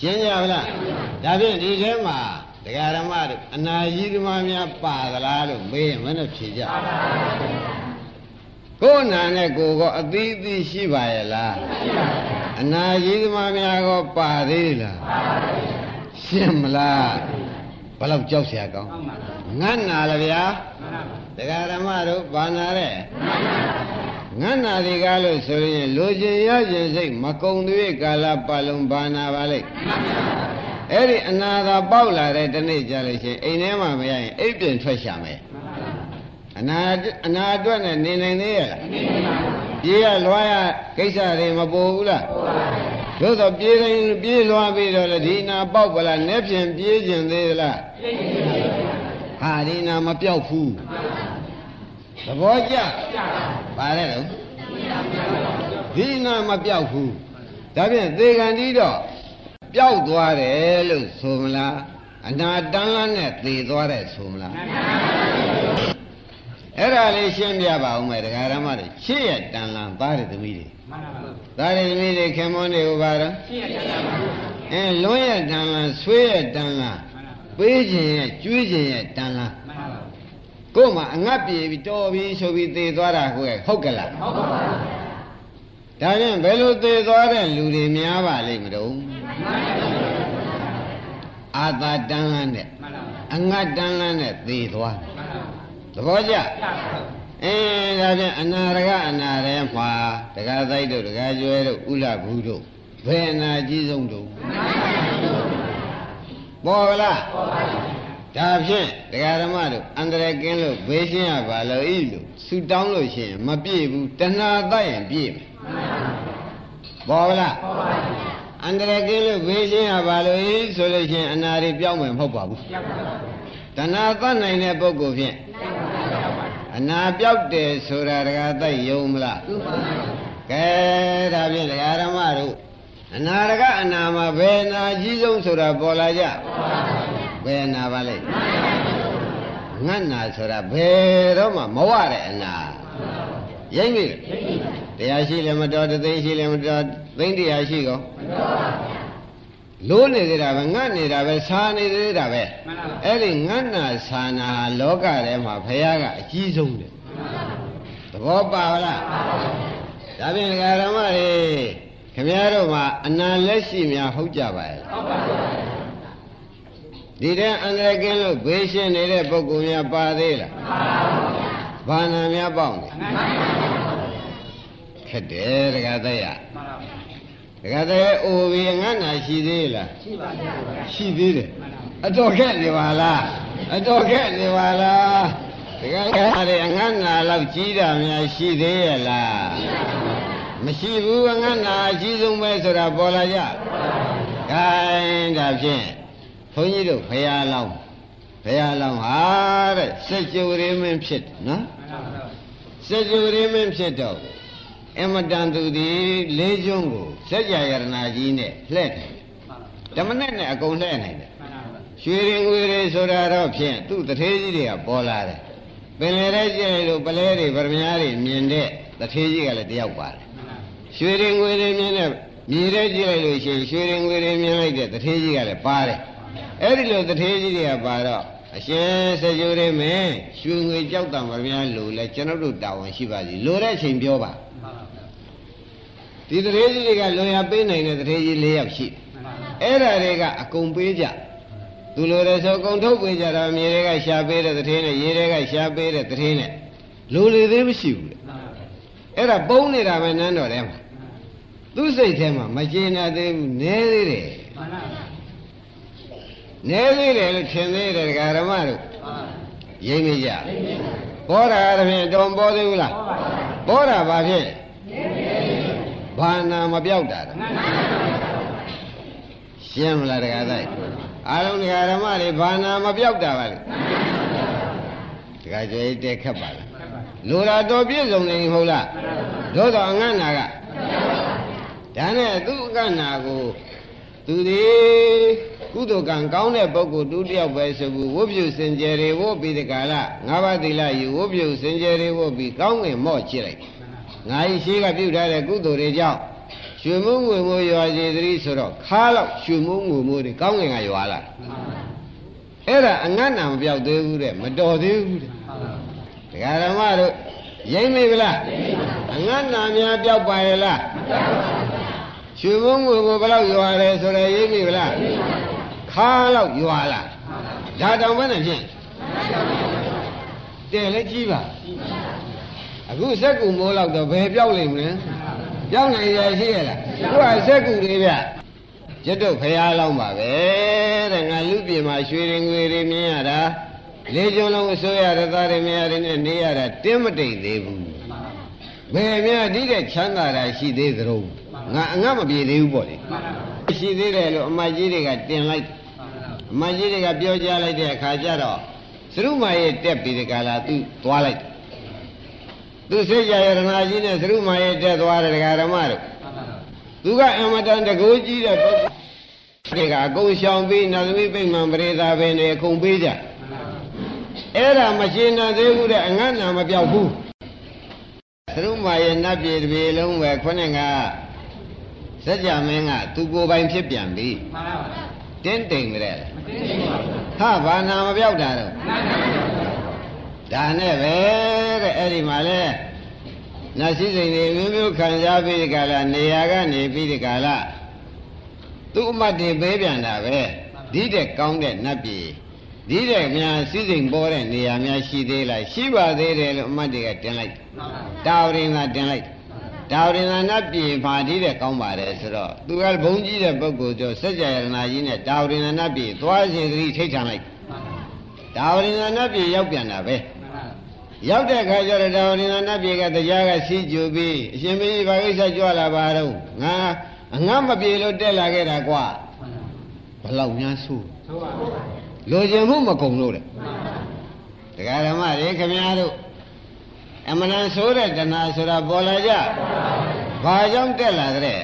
ရှင်းကြပါလားဒါဖြင့်ဒီထဲမှာ တရားဓမ္မတို့အနာကြီးဓမ္မများပါသလားလို့မေးရင်မနဲ့ဖြေကြကိုယ်နာနဲ့ကိုယ်ကအသီးသီးရှိပါရဲ့လားအနာကြီးဓမ္မများကောပါသေးလားရှင်းမလားဘယ်လောက်ကြောက်เสียကောင်းငတ်နာလားဗျာတရားဓမ္မတို့ဘာနာတဲ့ ငတ်နာဒီကားလို့ဆိုရင်လူချင်းရခြင်းစိတ်မကုံသေးကာလပတ်လုံးဘာနာပါလိမ့်အဲ့ဒီအနာသာပေါက်လာတဲ့တနေ့ကြလို့ရှိရင်အိမ်ထဲမှာမရရင်အိပ်ပြင်ထွက်ရှာမယ်အနာအနာအတွက်နဲ့နေနိုင်သေးရဲ့လားပြေးရလွားရကိစ္စတွေမပေါ်ဘူးလားသို့တော့ပြေးတိုင်းပြေးလွားပြီးတော့လေဒီနာပေါက်ပလားနဲ့ဖြင့်ပြေးခြင်းသေးလားဟာဒီနာမပြောက်ဘူး သဘောကျပါလေတော့ဒီနာမပြောက်ဘူးဒါဖြင့်သေကံဒီတော့ပျောက်သွားတယ်လို့ဆိုမလားအနာတန်းလန်းနဲ့သေသွားတယ်ဆိုမလားအဲ့ဒါလေးရှင်းပြပါဦးမယ်တရားဓမ္မတွေရှေ့ရတန်လန်းသားတဲ့သမီးတွေမှန်ပါပါသားတဲ့သမီးတွေခင်မွန်းတွေကိုပါတော့ရှေ့ရတန်လန်းအဲလွန်းရတန်လန်းဆွေးရတန်လန်းပေးခြင်းရဲ့ကျွေးခြင်းရဲ့တန်လန်းမှန်ပါပါ ကို့မှာအငတ်ပြေပြီးတော်ပြီးဆိုပြီးသေသွားတာကိုဟုတ်ကလားဟုတ်ပါပါဒါဖြင့်ဘယ်လိုသေသွားတဲ့လူတွေများပါလိမ့်မလို့အာသာတန်းလန်းနဲ့အငတ်တန်းလန်းနဲ့သေသွားသဘောကျအဲဒါဖြင့်အနာရကအနာရဲမှာတက္ကသိုက်တို့တက္ကကျွဲတို့ဥလဘူးတို့ဘယ်အနာကြီးဆုံးတို့ပေါ်လားပေါ်ပါဘူး ဒါဖြင့်တရားဓမ္မတို့အန္တရာယ်ကင်းလို့ဘေးရှင်းရပါလို့ဤလို့ဆူတောင်းလို့ရှိရင်မပြည့်ဘူးတဏှာတတ်ရင်ပြည့်မယ်ပေါ်လားပေါ်ပါဘူးအန္တရာယ်ကင်းလို့ဘေးရှင်းရပါလို့ဤဆိုလို့ရှိရင်အနာတွေပြောင်းမယ်မဟုတ်ပါဘူးပြောင်းပါဘူးတဏှာတတ်နိုင်တဲ့ပုဂ္ဂိုလ်ဖြင့်အနာပြောက်တယ်ဆိုတာတရားတတ်ယုံမလားကဲဒါဖြင့်တရားဓမ္မတို့အနာရကအနာမှာဘယ်နာကြီးဆုံးဆိုတာပေါ်လာကြပေါ်ပါဘူး ဘယ်နာပါလဲငတ်နာဆိုတာဘယ်တော့မှမဝတဲ့အနာရိမ့်ပြီတရားရှိလည်းမတော်တသိရှိလည်းမတော်သိမ့်တရားရှိကောလို့နေသေးတာပဲငတ်နေတာပဲဆာနေသေးတာပဲအဲ့ဒီငတ်နာဆာနာလောကထဲမှာဘုရားကအကြီးဆုံးတယ်သဘောပါလားဒါဖြင့်ဓမ္မတွေခင်ဗျားတို့မှာအနာလက်ရှိများဟုတ်ကြပါရဲ့ဟုတ်ပါဘူး ဒီတဲ့အန္တရာယ်ကင်းလို့ဘေးရှင်းနေတဲ့ပုဂ္ဂိုလ်များပါသေးလားပါဘူးဘာနာများပေါက်နေခက်တယ်တက္ကသရတက္ကသရအိုပြီးငါနာရှိသေးလားရှိပါသေးတယ်ရှိသေးတယ်အတော်ခက်နေပါလားအတော်ခက်နေပါလားတက္ကသရငါနာလောက်ကြီးတာများရှိသေးရဲ့လားမရှိဘူးငါနာအကြီးဆုံးပဲဆိုတာပေါ်လာကြခိုင်းဒါဖြင့် ဘုန်းကြီးတို့ဘုရားလောင်းဘုရားလောင်းဟာတဲ့စစ်ကြူရင်းမင်းဖြစ်နော်စစ်ကြူရင်းမင်းဖြစ်တော့အမတန်သူဒီလေးကျွန်းကိုစက်ကြရတနာကြီးနဲ့လှည့်တယ်ဓမ္မနဲ့နဲ့အကုန်လှည့်နိုင်တယ်ရွှေရင်ငွေတွေဆိုတာတော့ဖြင့်သူ့တထေးကြီးတွေကပေါ်လာတယ်ပင်လေတဲ့ကျဲလို့ပလဲတွေဗရမညာတွေမြင်တဲ့တထေးကြီးကလည်းတယောက်ပါတယ်ရွှေရင်ငွေတွေမြင်တဲ့မြည်တဲ့ကြည့်လိုက်လို့ရှိရင်ရွှေရင်ငွေတွေမြင်လိုက်တဲ့တထေးကြီးကလည်းပါတယ် အဲ့ဒီလိုတထေးကြီးတွေကပါတော့အရှင်စကြိုးရင်းမင်းရွှေငွေကြောက်တံပါဗျာလို့လဲကျွန်တော်တို့တာဝန်ရှိပါစီလိုတဲ့အချိန်ပြောပါဒီတထေးကြီးတွေကလွန်ရပေးနိုင်တဲ့တထေးကြီး၄ယောက်ရှိအဲ့ဒါတွေကအကုန်ပေးကြသူလိုတဲ့ဆိုအကုန်ထုတ်ပေးကြတာမြေတွေကရှာပေးတဲ့တထေးနဲ့ရေတွေကရှာပေးတဲ့တထေးနဲ့လိုလေသေးမရှိဘူးလေအဲ့ဒါပုံနေတာပဲနန်းတော်ထဲမှာသူ့စိတ်ထဲမှာမကျေနပ်သေးဘူးနည်းသေးတယ်မှန်ပါ နေသေးတယ်လို့ထင်သေးတယ်ဒကာဓမ္မတို့ရိမ့်မကြဘောတာတဖြင့်တုံပေါ်သေးဘူးလားဘောတာဘာဖြစ်ဘာနာမပြောက်တာရှင်းမလားဒကာတိုက်အားလုံးဒကာဓမ္မတွေဘာနာမပြောက်တာပါလေဒကာကျေတက်ခတ်ပါလားလိုတာတော်ပြည့်စုံနေဟုတ်လားသို့တော့အငတ်နာကဒါနဲ့သူ့အကန့်နာကို သူဒီကုသိုလ်ကံကောင်းတဲ့ပုဂ္ဂိုလ်တူတယောက်ပဲဆိုဘူးဝုပြုစင်ကြယ်တွေဝုပြီးတကလားငါးပါးသီလယူဝုပြုစင်ကြယ်တွေဝုပြီးကောင်းငင်မော့ချစ်လိုက်ငါဤရှိကပြုထားတဲ့ကုသိုလ်တွေကြောင့်ရွှေမိုးငွေမိုးရွာစီသတိဆိုတော့ခါတော့ရွှေမိုးငွေမိုးတွေကောင်းငင်ကရွာလာအဲ့ဒါအငတ်နာမပြောက်သေးဘူးတဲ့မတော်သေးဘူးတဲ့ဒကာဓမ္မတို့ရိမ့်မိဗလားအငတ်နာများပြောက်ပါရဲ့လား ရွှေဘုံငွေကိုဘယ်လောက်ရွာလဲဆိုတော့ရိမ့်မိဗလားခါလောက်ရွာလားဒါတောင်ပဲနဲ့ဖြင့်တဲ့လည်းကြီးပါအခုစက်ကူမိုးလောက်တော့ဘယ်ပြောက်လိမ့်မလဲပြောက်နိုင်ရရှိရလားသူကစက်ကူလေးဗျကျွတ်တော့ဖရားလောင်းပါပဲတဲ့ငါလူပြေမှာရွှေရင်ငွေတွေမြင်ရတာလေးကျွန်းလုံးအစိုးရတဲ့သားတွေမြင်ရတဲ့နဲ့နေရတာတင်းမတိတ်သေးဘူးဘယ်မြတ်ဒီတဲ့ချမ်းသာတာရှိသေးသလုံး ငါအငတ်မပြေသေးဘူးပေါ့လေရှိသေးတယ်လို့အမကြီးတွေကတင်လိုက်အမကြီးတွေကပြောကြလိုက်တဲ့အခါကျတော့သရုမာရဲ့တက်ပြီးဒီကလာသူသွားလိုက်သူစိတ်ကြရတနာကြီးနဲ့သရုမာရဲ့တက်သွားတယ်ဒကာဓမ္မတို့သူကအမတန်တကိုးကြီးတဲ့ပုဂ္ဂိုလ်တွေကအကုန်ရှောင်ပြီးနတ်သမီးပိမှန်ပရိသာပဲနေအကုန်ပေးကြအဲ့ဒါမရှင်းနိုင်သေးဘူးတဲ့အငတ်နာမပြောက်ဘူးသရုမာရဲ့နတ်ပြည်တစ်ပြည်လုံးပဲခုနှစ်က စัจ जा မင်းကသူကိုယ်ပိုင်ဖြစ်ပြန်ပြီတင်းတိမ်ကြတဲ့ဟာဘာနာမပြောက်တာတော့ဒါနဲ့ပဲတဲ့အဲ့ဒီမှာလဲနတ်စည်းစိမ်တွေမျိုးမျိုးခံစားပြီးဒီကလာနေရာကနေပြီးဒီကလာသူ့အမတ်တွေပေးပြန်တာပဲဒီတဲ့ကောင်းတဲ့နတ်ပြည်ဒီတဲ့များစည်းစိမ်ပေါ်တဲ့နေရာများရှိသေးလားရှိပါသေးတယ်လို့အမတ်တွေကတင်လိုက်တာဝရင်ကတင်လိုက် တာဝရင်ကနတ်ပြည်မှာဒီတဲ့ကောင်းပါတယ်ဆိုတော့သူကဘုံကြီးတဲ့ပုဂ္ဂိုလ်ကျော်စัจ जा ရဏကြီးနဲ့တာဝရင်ကနတ်ပြည်သွားစေသတိထိတ်ထန်လိုက်တာဝရင်ကနတ်ပြည်ရောက်ပြန်တာပဲရောက်တဲ့ခါကျတော့တာဝရင်ကနတ်ပြည်ကတရားကစီးကြူပြီးအရှင်မင်းကြီးဘာကိစ္စကြွလာပါတော့ငါအငတ်မပြေလို့တက်လာခဲ့တာကွာဘလောက်များဆိုးလိုချင်မှုမကုန်လို့တဲ့တရားဓမ္မတွေခင်ဗျားတို့ အမှန်တန်ဆိုးတဲ့တဏှာဆိုတာပေါ်လာကြဘာကြောင့်တက်လာတဲ့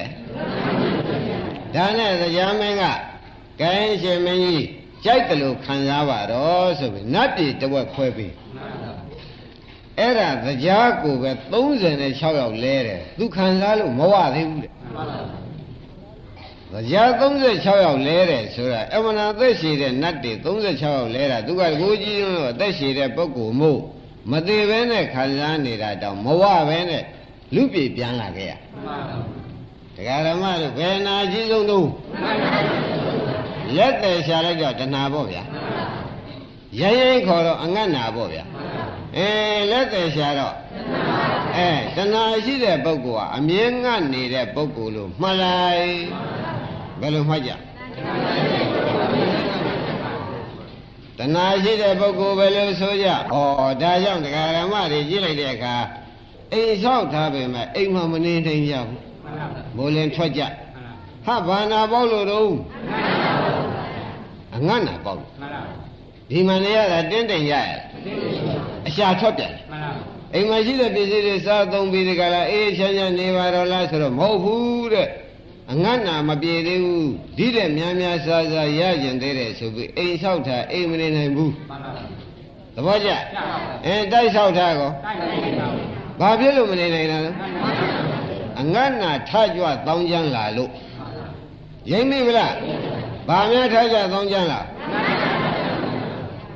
ဒါနဲ့တရားမင်းကကဲရှင်မင်းကြီးကြိုက်တယ်လို့ခံစားပါတော့ဆိုပြီးနတ်ပြည်တဝက်ခွဲပြီးအဲ့ဒါတရားကိုပဲ36ယောက်လဲတယ်သူခံစားလို့မဝသေးဘူးတဲ့တရား36ယောက်လဲတယ်ဆိုတာအမှန်အသက်ရှိတဲ့နတ်တွေ36ယောက်လဲတာသူကကိုကြီးလို့အသက်ရှိတဲ့ပုဂ္ဂိုလ်မို့ မသေးဘဲနဲ့ခံစားနေတာတောင်မဝဘဲနဲ့လူပြေပြန်လာခဲ့ရတရားဓမ္မတို့ဘယ်နာကြီးဆုံးတော့လက်တယ်ရှာလိုက်တော့တဏှာပေါ့ဗျာရရင်ခေါ်တော့အငတ်နာပေါ့ဗျာအဲလက်တယ်ရှာတော့အဲတဏှာရှိတဲ့ပုဂ္ဂိုလ်ကအမြဲငတ်နေတဲ့ပုဂ္ဂိုလ်လို့မှတ်လိုက်ဘယ်လိုမှတ်ကြ တဏှာရှိတဲ့ပုဂ္ဂိုလ်ပဲလို့ဆိုကြ။ဩဒါကြောင့်တရားဓမ္မတွေကြည့်လိုက်တဲ့အခါအိမ်ဆောက်ထားပေမဲ့အိမ်မှာမနေနိုင်ကြဘူး။မိုးလင်းထွက်ကြ။ဟာဘာနာပေါက်လို့တော့အငတ်နာပေါက်လို့ဒီမှနေရတာတင်းတိမ်ရရအရှာထွက်ပြန်အိမ်မှာရှိတဲ့ပစ္စည်းတွေစားသုံးပြီးဒီကလာအေးချမ်းချမ်းနေပါတော့လားဆိုတော့မဟုတ်ဘူးတဲ့ အငတ်နာမပြေသေးဘူးဒီတဲ့များများစားစားရကျင်သေးတယ်ဆိုပြီးအိမ်ဆောက်တာအိမ်မနေနိုင်ဘူးသဘောကျအဲတိုက်ဆောက်တာကောဘာဖြစ်လို့မနေနိုင်တာလဲအငတ်နာထကြွတောင်းချမ်းလာလို့ရိမ့်မိဗလားဘာများထကြွတောင်းချမ်းလာ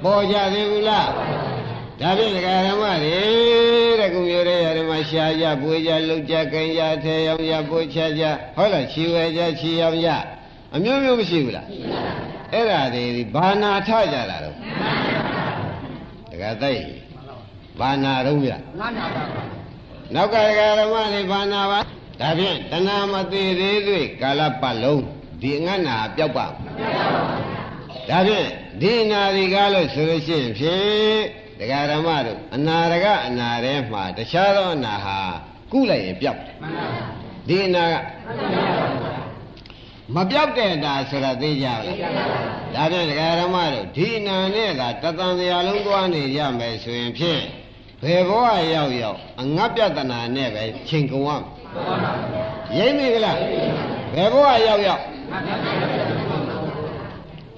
ပေါ်ကြသေးဘူးလား ဒါဖြင့်ဒကာရမတွေတဲ့ကုမျိုးတွေရမရှာကြပွေကြလှုပ်ကြခိုင်ကြထဲရောက်ကြပွေချကြဟုတ်လားချီဝဲကြချီရောက်ကြအမျိုးမျိုးမရှိဘူးလားအဲ့ဒါတွေဘာနာထကြတာတော့ဒကာသိဘာနာတော့ဗျနောက်ကဒကာရမတွေဘာနာပါဒါဖြင့်တဏှာမသေးသေးသေးကာလပတ်လုံးဒီအငတ်နာပျောက်ပါဒါဖြင့်ဒီနာဒီကားလို့ဆိုလို့ရှိရင်ဖြင့် တရားဓမ္မတို့အနာရကအနာထဲမှာတခြားသောအနာဟာကုလိုက်ရင်ပြောက်တယ်မှန်ပါဒီအနာကမပြောက်တဲ့နာဆိုတာသိကြလားဒါဖြင့်တရားဓမ္မတို့ဒီအနာနဲ့သာတသံတရားလုံးသွားနေရမယ်ဆိုရင်ဖြင့်ဘယ်ဘဝရောက်ရောက်အငတ်ပြတနာနဲ့ပဲချိန်ကုန်ရမယ်ရိမ့်မိကလားဘယ်ဘဝရောက်ရောက်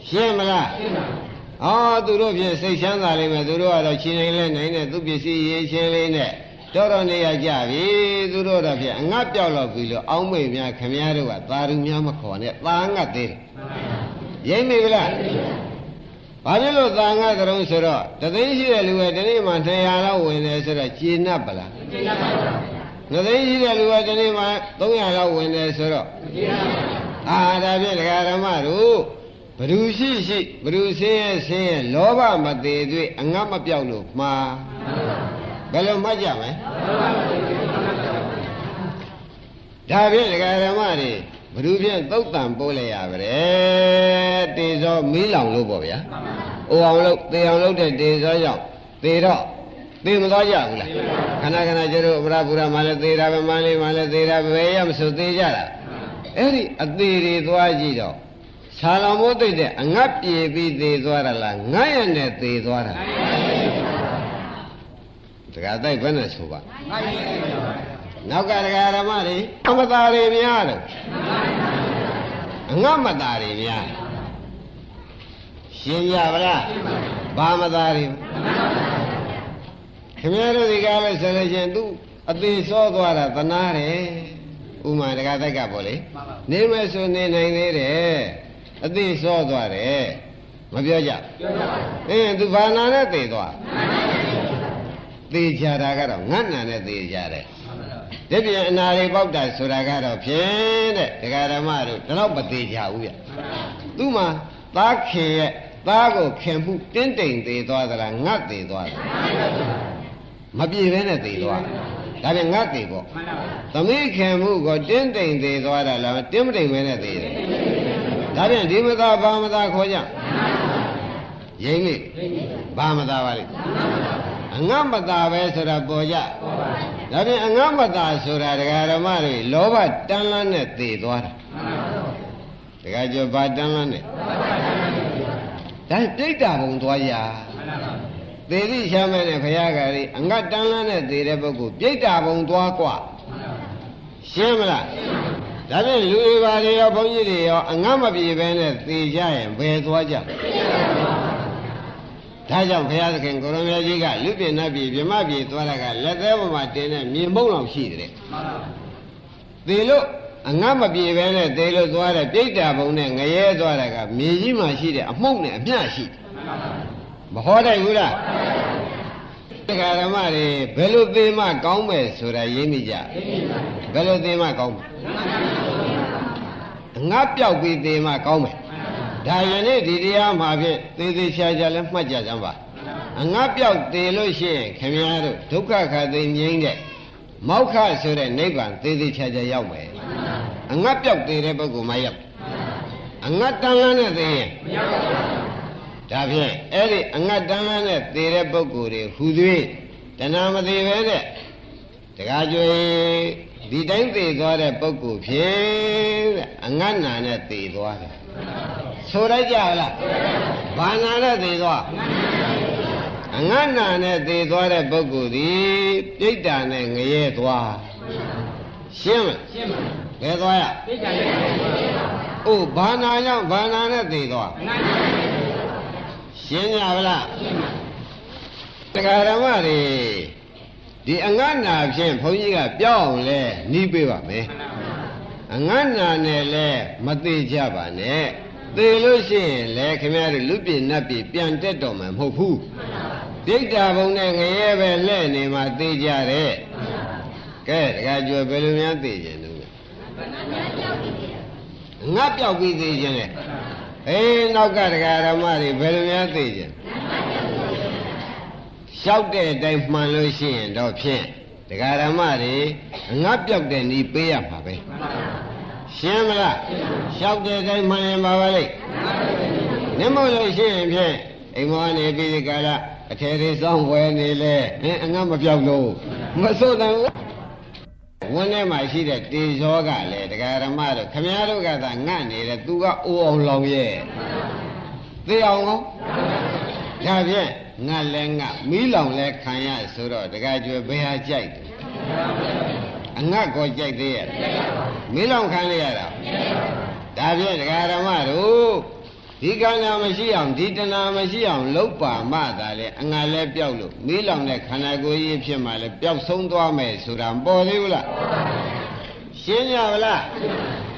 ရှင်းမလားရှင်းပါ အော်သူတို့ဖြင့်စိတ်ချမ်းသာလိမ့်မယ်သူတို့ကတော့ချင်းနေလဲနိုင်တဲ့သူပစ္စည်းရေးချင်းလေးနဲ့တော်တော်နေရကြပြီသူတို့တော့ဖြင့်အငတ်ပြောက်တော့ပြီလို့အောင်းမိတ်များခမည်းတော်ကသာရုများမခေါ်နဲ့သာငတ်သေးတယ်ရိမ့်မိကလားဘာဖြစ်လို့သာငါကြုံဆိုတော့တသိန်းရှိတဲ့လူကဒီနေ့မှ200လောက်ဝင်တယ်ဆိုတော့ကျေနပ်ပလားကျေနပ်ပါပါငသိန်းရှိတဲ့လူကဒီနေ့မှ300လောက်ဝင်တယ်ဆိုတော့ကျေနပ်ပါအာဒါဖြင့်ဒကာဓမ္မတို့ ဘ누구ရှိရှိဘ누구ဆင်းရဲဆင်းရဲလောဘမသေးသေးအငတ်မပြောက်လို့မှားဘယ်လိုမှတ်ကြမလဲဒါဖြင့်ဒကာဓမ္မတွေဘ누구ဖြင့်သုတ်တံပိုးလိုက်ရပါတဲ့တေဇောမီးလောင်လို့ပေါ့ဗျာအိုအောင်လို့တေအောင်လို့တဲ့တေဇောကြောင့်တေတော့သေမသွားကြဘူးလားခဏခဏကျတော့ဗရာဗုရာမှလည်းသေတာပဲမန်းလေးမှလည်းသေတာပဲဘယ်ရမဆိုသေကြတာအဲ့ဒီအသေးတွေသွားကြည့်တော့ ဆာလောင်မိုးသိတဲ့အငတ်ပြေပြီးသေးသွားတာလားငတ်ရနဲ့သေးသွားတာတခါတိုက်ဘယ်နဲ့ဆိုပါနောက်ကဒကာရမတွေအမသာတွေများတယ်အငတ်မသာတွေများရှင်းကြပါလားဘာမသာတွေခင်ဗျားတို့ဒီကားလို့ဆိုလို့ချင်းသူအသေးစောသွားတာသနာတယ်ဥမာဒကာတိုက်ကပေါ့လေနေမယ်ဆိုနေနိုင်သေးတယ် အသေးစောသွားတယ်မပြောကြပြောကြပါဘူးအင်းသူဘာနာနဲ့သေသွားသေချာတာကတော့ငတ်နာနဲ့သေချာတယ်ဒီပြန်အနာရီပေါက်တာဆိုတာကတော့ဖြင့်တဲ့ဒကာဓမ္မတို့ဒီတော့မသေးချဘူးဗျသူ့မှာသားခင်ရဲ့သားကိုခင်မှုတင်းတိမ်သေးသွားသလားငတ်သေးသွားသလားမပြေဘဲနဲ့သေသွားဒါပြန်ငတ်သေးပေါ့သမီးခင်မှုကိုတင်းတိမ်သေးသွားတာလားတင်းမတိမ်ဘဲနဲ့သေတယ် ဒါပြန်ဒီမသာဘာမသာခေါ်ကြရင်းလိဘာမသာပါလိအငတ်မသာပဲဆိုတာပေါ်ကြဒါပြန်အငတ်မသာဆိုတာဒကာဓမ္မတွေလောဘတန်းလန်းနဲ့သေသွားတာဒကာကျော်ဘာတန်းလန်းနဲ့ဒါပြိတ္တာဘုံသွားရာသေတိရှာမဲ့နဲ့ဘုရားကလေးအငတ်တန်းလန်းနဲ့သေတဲ့ပုဂ္ဂိုလ်ပြိတ္တာဘုံသွားกว่าရှင်းမလား ဒါဖြင့်လူတွေပါတွေရောဘုန်းကြီးတွေရောအငတ်မပြေပဲနဲ့သေကြရင်ဘယ်သွားကြဒါကြောင့်ဘုရားသခင်ကိုရမကြီးကလူပြင်းနှပ်ပြေမြမပြေသွားတာကလက်သေးပေါ်မှာတင်းတဲ့မြေမုံလောက်ရှိတယ်သေလို့အငတ်မပြေပဲနဲ့သေလို့သွားတဲ့ပြိတ္တာဘုံနဲ့ငရဲသွားတာကမြေကြီးမှာရှိတဲ့အမှုန့်နဲ့အမျှရှိတယ်မဟောနိုင်ဘူးလား တရားဓမ္မတွေဘယ်လိုသေမှကောင်းမယ်ဆိုတာရင်းမိကြဘယ်လိုသေမှကောင်းမယ်ငါပြောက်ပြီးသေမှကောင်းမယ်ဒါယနေ့ဒီတရားမှာဖြင့်သေသေးချာချာလဲမှတ်ကြကြပါအငါပြောက်သေလို့ရှိရင်ခင်ဗျားတို့ဒုက္ခခါသိငြိမ်းတဲ့မောက္ခဆိုတဲ့နိဗ္ဗာန်သေသေးချာချာရောက်မယ်အငါပြောက်သေတဲ့ပုဂ္ဂိုလ်မှရောက်အငါတန်လန်းနဲ့သေရင်မရောက်ပါဘူး ဒါဖြင့်အဲ့ဒီအငတ်တမ်းနဲ့သေတဲ့ပုဂ္ဂိုလ်တွေဟူသွေးတဏမသေးပဲတဲ့တကားကျွေဒီတိုင်းသေသွားတဲ့ပုဂ္ဂိုလ်ဖြင့်တဲ့အငတ်နာနဲ့သေသွားတယ်ဆိုလိုက်ကြလားဘာနာနဲ့သေသွားအငတ်နာနဲ့သေသွားတဲ့ပုဂ္ဂိုလ်ဒီပြိတ္တာနဲ့ငရဲသွားရှင်းမလားရှင်းပါဘယ်သွားရပြိတ္တာနဲ့ငရဲသွားအိုးဘာနာကြောင့်ဘာနာနဲ့သေသွားအငတ်နာနဲ့ ရှင်းကြပါလားတရားဓမ္မတွေဒီအငတ်နာဖြင့်ဘုန်းကြီးကပြောင်းလဲနှီးပေးပါမယ်အငတ်နာနဲ့လဲမသေးကြပါနဲ့သေလို့ရှိရင်လဲခင်ဗျားတို့လူပြင်းနတ်ပြပြန်တက်တော်မှာမဟုတ်ဘူးဒိဋ္ဌာဘုံနဲ့ငရဲပဲလဲ့နေမှသေကြတယ်ကဲတခါကျွယ်ဘယ်လိုများသေကြလို့ငတ်ပြောက်ပြီးသေခြင်းလေ အေးနောက်ကတရားဓမ္မတွေဘယ်လိုများသိကြလျှောက်တဲ့အတိုင်းမှန်လို့ရှိရင်တော့ဖြင့်တရားဓမ္မတွေငတ်ပြောက်တဲ့ဤပေးရမှာပဲရှင်းမလားလျှောက်တဲ့အတိုင်းမှန်ရင်ပါပါလိမ့်နမဟုတ်လို့ရှိရင်ဖြင့်အိမ်မောနေပြီးဒီကရအထေရီစောင်းဝယ်နေလေအငတ်မပြောက်လို့မစိုးတယ် ဝန်းထဲမှာရှိတဲ့တေဇောကလည်းတရားဓမ္မတို့ခမည်းတော်ကသာငတ်နေတယ်သူကအိုးအောင်လောင်ရဲ့သိအောင်ကောဒါဖြင့်ငတ်လဲငတ်မီးလောင်လဲခံရဆိုတော့တရားကျွယ်ဘယ်ဟာကြိုက်တယ်အငတ်ကိုကြိုက်သေးရဲ့မီးလောင်ခံရရတာဒါဖြင့်တရားဓမ္မတို့ ဒီကံနာမရှိအောင်ဒီတဏမရှိအောင်လောက်ပါမှသာလေအငါလဲပျောက်လို့မီးလောင်တဲ့ခန္ဓာကိုယ်ကြီးဖြစ်မှလဲပျောက်ဆုံးသွားမယ်ဆိုတာပေါ်သေးဘူးလားရှင်းကြပါလား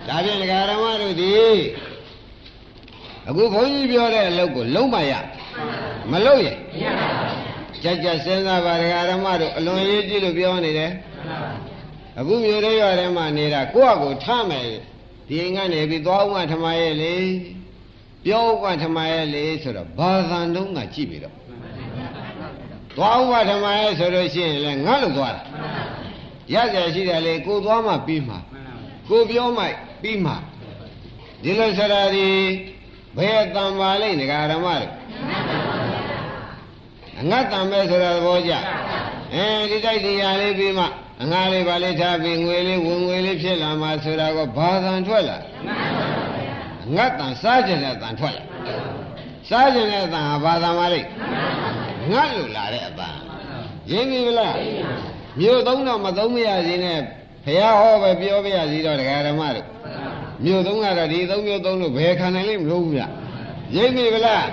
ဒါဖြင့်ဒကာရမတို့ဒီအခုဘုန်းကြီးပြောတဲ့အလုပ်ကိုလုံးမရမလုပ်ရင်ကြကြစဉ်းစားပါဒကာရမတို့အလွန်ရေးကြည့်လို့ပြောနေတယ်အခုမြို့ရဲရွာထဲမှာနေတာကိုယ့်အကိုထမယ်ဒီအိမ်ကနေပြီးသွားဥမထမရဲ့လေ ပြောဥမထမရဲ့လေဆိုတော့ဘာသာတုံးကကြည့်ပြီးတော့သွားဥမထမရဲ့ဆိုလို့ရှိရင်လည်းငါ့လိုသွားတာရကြရှိတယ်လေကိုသွားမှပြီးမှကိုပြောမှပြီးမှဒီလိုစရာဒီဘယ်တန်ပါလိမ့်ဒကာရမတို့အငတ်တန်ပဲဆိုတာသဘောကျအဲဒီတိုက်တရားလေးပြီးမှအငါလေးပါလေးထားပြီးငွေလေးဝင်ငွေလေးဖြစ်လာမှဆိုတာကဘာသံထွက်လာအ ငတ်တန်စားကြတဲ့တန်ထွက်လာစားကြတဲ့တန်ဟာဘာသံပါလိမ့်ငတ်လို့လာတဲ့အတန်ရင်းပြီလားမြို့သုံးတော့မသုံးမရစီနဲ့ဘုရားဟောပဲပြောပြရစီတော့ဒကာဓမ္မတို့မြို့သုံးကတော့ဒီသုံးမြို့သုံးလို့ဘယ်ခံနိုင်လိမ့်မလို့ဗျရိပ်ပြီလား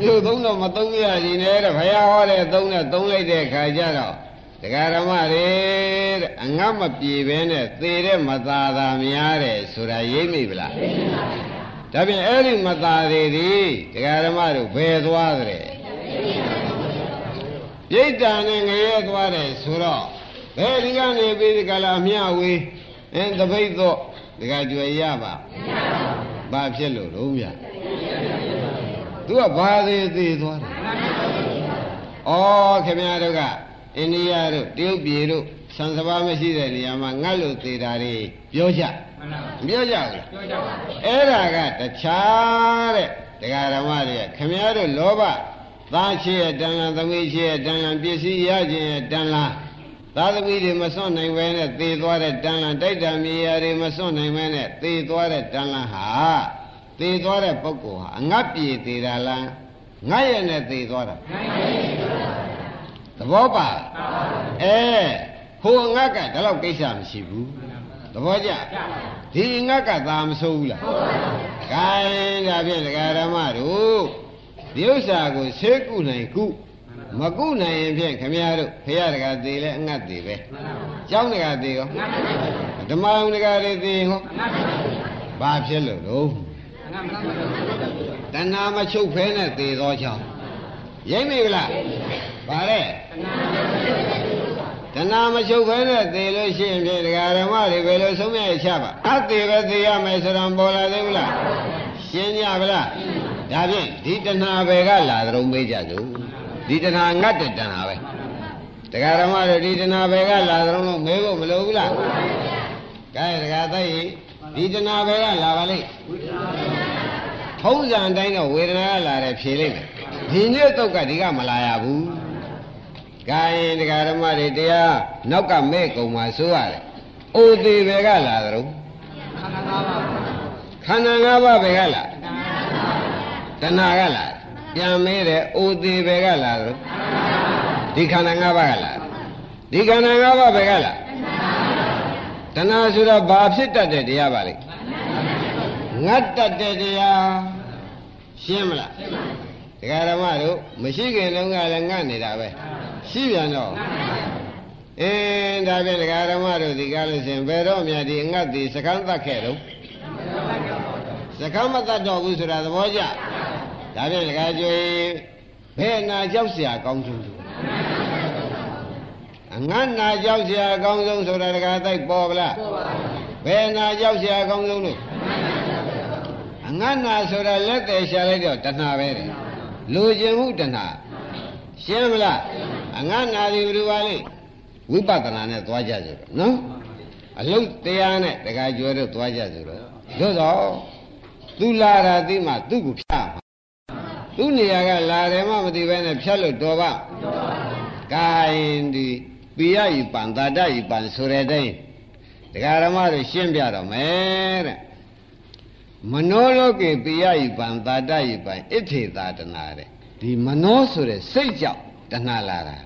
မြို့သုံးတော့မသုံးရစီနဲ့တဲ့ဘုရားဟောတဲ့သုံးနဲ့သုံးလိုက်တဲ့ခါကျတော့ဒကာဓမ္မတွေတဲ့အငတ်မပြေဘဲနဲ့သေတဲ့မသာသာများတယ်ဆိုတာရိပ်မိဗလား ဒါဖြင့်အဲ့ဒီမသာတွေဒီဒကာဓမ္မတို့ဘယ်သွားကြတယ်ပြိတ္တာနဲ့ငရဲသွားတယ်ဆိုတော့ဘယ်ဒီကနေပြီးဒီကလာအမြဝေးအင်းတပိတ်တော့ဒီကကြွယ်ရပါဘာဖြစ်လို့တော့ဗျာသူကဘာသေးသေးသွားတယ်ဩခင်ဗျားတို့ကအိန္ဒိယတို့တရုတ်ပြည်တို့ဆန်စပါးမရှိတဲ့နေရာမှာငတ်လို့သေးတာတွေပြောကြ ပြောကြဘူးပြောကြပါအဲ့ဒါကတခြားတဲ့တရားဓမ္မတွေကခင်ဗျားတို့လောဘသားချစ်ရဲ့တန်လန်သမီးချစ်ရဲ့တန်လန်ပစ္စည်းရခြင်းရဲ့တန်လန်သာသမီတွေမစွန့်နိုင်ပဲနဲ့သေသွားတဲ့တန်လန်တိုက်တံမြေယာတွေမစွန့်နိုင်ပဲနဲ့သေသွားတဲ့တန်လန်ဟာသေသွားတဲ့ပုဂ္ဂိုလ်ဟာအငတ်ပြေသေးတာလားငတ်ရနဲ့သေသွားတာသဘောပါအဲဟိုအငတ်ကဒါတော့ကိစ္စမရှိဘူး သဘောကျဒီအငတ်ကသာမဆိုးဘူးလားခိုင်းဒါဖြင့်ဒကာရမတို့ဒီဥစ္စာကိုဆေးကုနိုင်ကုမကုနိုင်ရင်ဖြင့်ခမရတို့ဖရတကသေးလဲအငတ်သေးပဲကျောင်းတကသေးရောဓမ္မအောင်တကတွေသေးဟောဘာဖြစ်လို့တော့တဏှာမချုပ်ဖဲနဲ့သေသောကြောင့်ရိမ့်မိလားဗါတဲ့ တဏှာမချုပ်ဖဲနဲ့သေလို့ရှိရင်ဖြင့်ဒကာဓမ္မတွေဘယ်လိုဆုံးမြတ်ချပါအသေးပဲသေရမယ်ဆိုတော့ပေါ်လာသေးဘူးလားရှင်းကြပါလားဒါဖြင့်ဒီတဏှာဘယ်ကလာသရုံမေးကြစို့ဒီတဏှာငတ်တဲ့တဏှာပဲတရားဓမ္မတို့ဒီတဏှာဘယ်ကလာသရုံလို့မေးဖို့မလိုဘူးလားကဲတရားသိဒီတဏှာဘယ်ကလာပါလိမ့်ထုံးစံတိုင်းတော့ဝေဒနာကလာတယ်ဖြေလိုက်မယ်ဒီနေ့တော့ကဒီကမလာရဘူး ကဲတရားဓမ္မတွေတရားနောက်ကမဲ့ကုံမှာဆိုရတယ်အိုသေးဘယ်ကလာသရုံခန္ဓာ၅ပါးဘယ်ကလာတဏှာကလာပြန်မေးတယ်အိုသေးဘယ်ကလာသရုံဒီခန္ဓာ၅ပါးကလာဒီခန္ဓာ၅ပါးဘယ်ကလာတဏှာဆိုတာဘာဖြစ်တတ်တဲ့တရားပါလိမ့်ငတ်တတ်တဲ့တရားရှင်းမလားဒကာဓမ္မတို့မရှိခင်တုန်းကလည်းငတ်နေတာပဲ ရှိပြန်တော့အင်းဒါဖြင့်ဒကာဓမ္မတို့ဒီကားလို့ရှင်ဘယ်တော့မှဒီငတ်ဒီစကမ်းတတ်ခဲ့တော့စကမ်းမတတ်တော့ဘူးဆိုတာသဘောကျဒါဖြင့်ဒကာကျွေးဘယ်နာကြောက်เสียကောင်းဆုံးသူအငတ်နာကြောက်เสียကောင်းဆုံးဆိုတာဒကာတိုက်ပေါ်ဗလားဘယ်နာကြောက်เสียကောင်းဆုံးလို့အငတ်နာဆိုတာလက်သေးရှာလိုက်တော့တဏှာပဲတဲ့လူကျင်မှုတဏှာရှင်းမလား အငတ်နာဒီဘယ်လိုပါလိမ့်ဝိပဿနာနဲ့သွားကြဆိုတော့နော်အလုတ်တရားနဲ့တခါကျွဲတော့သွားကြဆိုတော့သို့တော့သူလာတာသိမှသူ့ကိုဖြတ်မှာသူ့နေရာကလာတယ်မှမသိဘဲနဲ့ဖြတ်လို့တော်ပါကိုင်းဒီပိယဤပံသာတဤပံဆိုတဲ့တိုင်းတရားဓမ္မတွေရှင်းပြတော့မယ်တဲ့မနောလောကေပိယဤပံသာတဤပံဣထေသာတနာတဲ့ဒီမနောဆိုတဲ့စိတ်ကြောင့် တဏှာလာတာ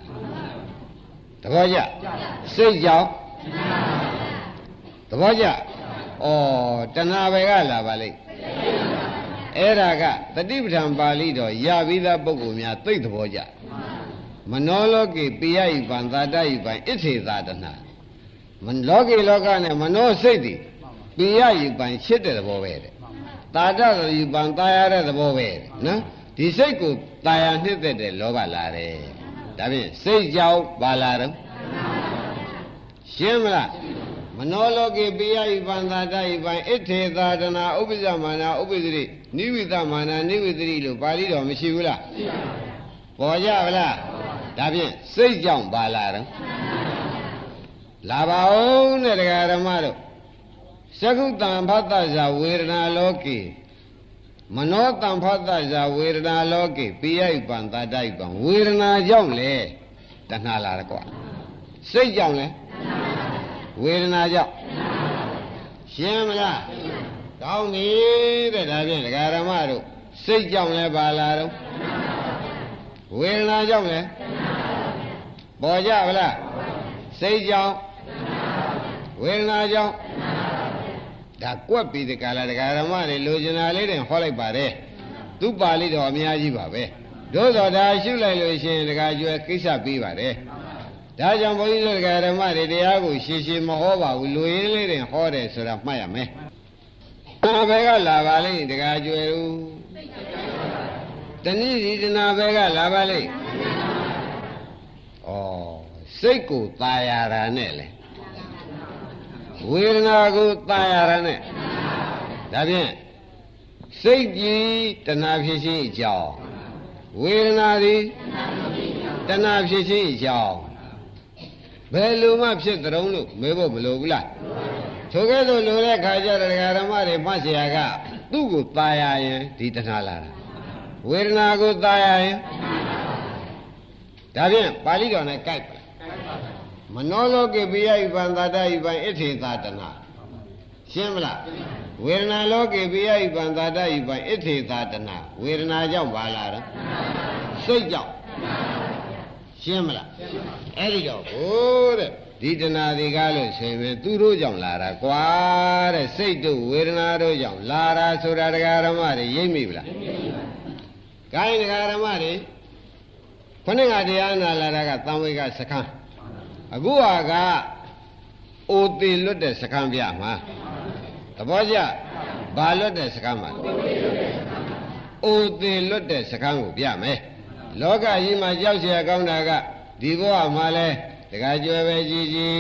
သဘောကျစိတ်ကြောင့်သဘောကျဩတဏှာပဲကလာပါလိမ့်အဲ့ဒါကတတိပဌံပါဠိတော်ရပြီးသားပုဂ္ဂိုလ်များသိသဘောကျမနောလောကေပိယယိပံသာတယိပံဣသေသာတနာမလောကေလောကနဲ့မနောစိတ်သည်ပိယယိပံရှစ်တဲ့သဘောပဲတဲ့သာတယိပံသာရတဲ့သဘောပဲတဲ့နော် ဒီစိတ်ကိုတာယာနှစ်သက်တဲ့လောဘလာတယ်ဒါဖြင့်စိတ်ကြောင့်ဘာလာတော့ရှင်းမလားမနောလောကေပိယဤပန္တာတဤပံဣထေသာဒနာဥပ္ပဇ္ဇမာနာဥပ္ပဇ္ဇိနိဝိသမာနာနိဝိသရိလို့ပါဠိတော်မရှိဘူးလားရှိပါဘူးပေါ်ကြဗလားဒါဖြင့်စိတ်ကြောင့်ပါလာတော့လာပါဦးနဲ့တရားဓမ္မတို့သကုတံဘတ်တဇဝေဒနာလောကေ မနောတံဖတ်တဇာဝေဒနာလောကေပိယိပံတတ္တိပံဝေဒနာကြောင့်လေတဏှာလာတယ်ကွာစိတ်ကြောင့်လေဝေဒနာကြောင့်ရှင်းမလားကောင်းပြီတဲ့ဒါဖြင့်ဒကာရမတို့စိတ်ကြောင့်လဲပါလာတော့ဝေဒနာကြောင့်လဲပေါ်ကြဗလားစိတ်ကြောင့်ဝေဒနာကြောင့် ဒါကွက်ပြီးဒီကလာဒကာရမတွေလိုချင်တာလေးတွေဟောလိုက်ပါတယ်သူပါဠိတော်အများကြီးပါပဲတို့တော့ဒါရှုလိုက်လို့ရှိရင်ဒကာကျွဲကိစ္စပြီးပါတယ်ဒါကြောင့်ဘုန်းကြီးတို့ဒကာရမတွေတရားကိုရှင်းရှင်းမဟောပါဘူးလူရင်းလေးတွေဟောတယ်ဆိုတာမှတ်ရမယ်အဲဘယ်ကလာပါလိမ့်ဒကာကျွဲဦးတဏှိဒီတနာဘယ်ကလာပါလိမ့်ဩစိတ်ကိုตายရတာနဲ့လေ ဝေဒနာကိုตายရတာနဲ့ဒါဖြင့်စိတ်ကြည်တဏှာဖြစ်ခြင်းအကြောင်းဝေဒနာသည်တဏှာဖြစ်ခြင်းအကြောင်းဘယ်လိုမှဖြစ်ကြုံလို့မေးဖို့မလိုဘူးလားထိုကဲ့သို့လိုတဲ့ခါကျတော့ဒကာဓမ္မတွေမှတ်เสียကသူ့ကိုตายရရင်ဒီတဏှာလာတာဝေဒနာကိုตายရရင်ဒါဖြင့်ပါဠိတော်နဲ့ကြိုက်ပါ မနောလောကေပိယဣပံသာတဣပံဣထေသာတနာရှင်းမလားဝေဒနာလောကေပိယဣပံသာတဣပံဣထေသာတနာဝေဒနာကြောင့်ပါလာတော့စိတ်ကြောင့်ရှင်းမလားအဲ့ဒီတော့ဘိုးတဲ့ဒီတနာတွေကားလို့ဆိုရင်သူတို့ကြောင့်လာတာကွာတဲ့စိတ်တို့ဝေဒနာတို့ကြောင့်လာတာဆိုတာတရားဓမ္မတွေရိပ်မိဗလားရိပ်မိပါဘူးခိုင်းတရားဓမ္မတွေခொနည်းကတရားနာလာတာကသံဝေကစခန်း အခုဟာကအိုသေးလွတ်တဲ့စခန်းပြမှာသဘောကျဘာလွတ်တဲ့စခန်းမှာအိုသေးလွတ်တဲ့စခန်းကိုပြမယ်လောကကြီးမှာကြောက်เสียကောင်းတာကဒီဘဝမှာလဲတခါကျွဲပဲကြည်ကြည်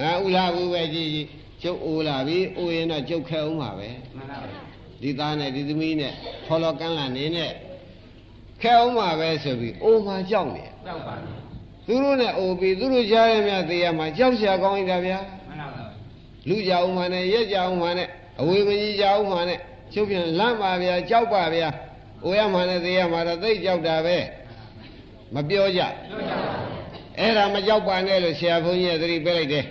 အာဥလာဘူးပဲကြည်ကြည်ကျုပ်အိုလာပြီအိုရင်တော့ကျုပ်ခဲအောင်ပါပဲမှန်ပါပါဒီသားနဲ့ဒီသမီးနဲ့ထော်လော်ကန်းလာနေနဲ့ခဲအောင်ပါပဲဆိုပြီးအိုမှကြောက်နေကြောက်ပါ သူတို့နဲ့အိုပြီးသူတို့ကြားရမြသေးရမှာကြောက်ရှာကောင်းလိုက်တာဗျာမှန်ပါပါလူကြအောင်မှနဲ့ရက်ကြအောင်မှနဲ့အဝေမကြီးကြအောင်မှနဲ့ချုပ်ပြန်လန့်ပါဗျာကြောက်ပါဗျာအိုရမှနဲ့သေးရမှာတော့သိကြောက်တာပဲမပြောကြအဲ့ဒါမကြောက်ပါနဲ့လို့ဆရာဘုန်းကြီးကသတိပေးလိုက်တယ်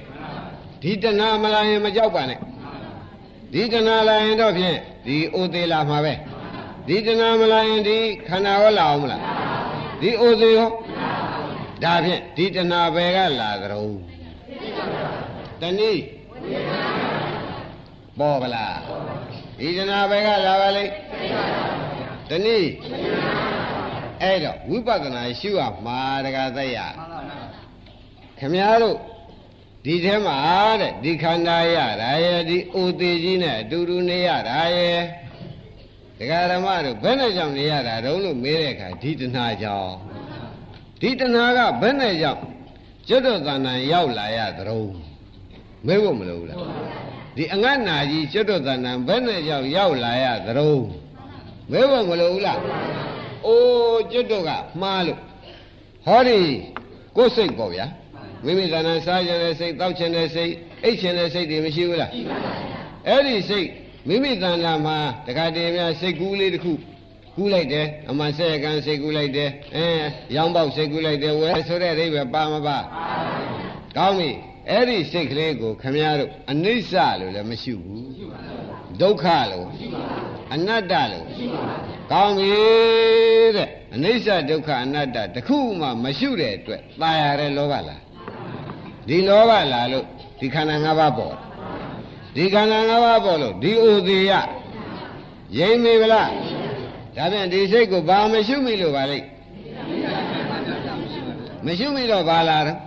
ဒီတဏှာမလာရင်မကြောက်ပါနဲ့ဒီတဏှာလာရင်တော့ဖြင့်ဒီအိုသေးလာမှာပဲဒီတဏှာမလာရင်ဒီခန္ဓာရောလာအောင်မလားဒီအိုသေးရော ဒါဖြင့်ဒီတဏှာဘယ်ကလာကြတော့တနည်းပေါ်ဗလားဒီတဏှာဘယ်ကလာပါလိမ့်တနည်းအဲ့တော့ဝိပဿနာရှုရမှာတကသက်ရခမည်းတော်ဒီထဲမှာတဲ့ဒီခန္ဓာရတာရဲ့ဒီအိုသေးကြီးနဲ့အတူတူနေရတာရဲ့ဒကာဓမ္မတို့ဘယ်နဲ့ကြောင့်နေရတာတုံးလို့မေးတဲ့အခါဒီတဏှာကြောင့် ဒီတဏှာကဘယ်နဲ့ကြောင့်ကျွတ်တော်တဏ္ဍာရောက်လာရသတုံးမေးဖို့မလိုဘူးလားဒီအငတ်နာကြီးကျွတ်တော်တဏ္ဍာဘယ်နဲ့ကြောင့်ရောက်လာရသတုံးမေးဖို့မလိုဘူးလားအိုးကျွတ်တော်ကမှားလို့ဟောဒီကိုယ်စိတ်ပေါ့ဗျာမိမိကဏ္ဍစားခြင်းတဲ့စိတ်တောက်ခြင်းတဲ့စိတ်အိတ်ခြင်းတဲ့စိတ်တွေမရှိဘူးလားရှိပါပါအဲ့ဒီစိတ်မိမိတဏ္ဍာမှာတခါတည်းများစိတ်ကူးလေးတစ်ခု ကူးလိုက်တယ်အမှန်ဆက်ကန်စိတ်ကူးလိုက်တယ်အဲရောင်းပေါက်စိတ်ကူးလိုက်တယ်ဝဲဆိုတဲ့အိဗယ်ပါမပါကောင်းပြီအဲ့ဒီစိတ်ကလေးကိုခမည်းတော်အနိစ္စလို့လည်းမရှိဘူးဒုက္ခလို့အနတ္တလို့ကောင်းပြီတဲ့အနိစ္စဒုက္ခအနတ္တတခုမှမရှိတဲ့အတွက်ตายရတဲ့လောဘလားဒီလောဘလာလို့ဒီခန္ဓာ၅ပါးပေါ်ဒီခန္ဓာ၅ပါးပေါ်လို့ဒီဥသေးရရိမ့်မိဗလား ဒါပြန်ဒီစိတ်ကိုဘာမရှိမိလို့ပါလိမ့်မရှိမိတော့ဘာလာတော့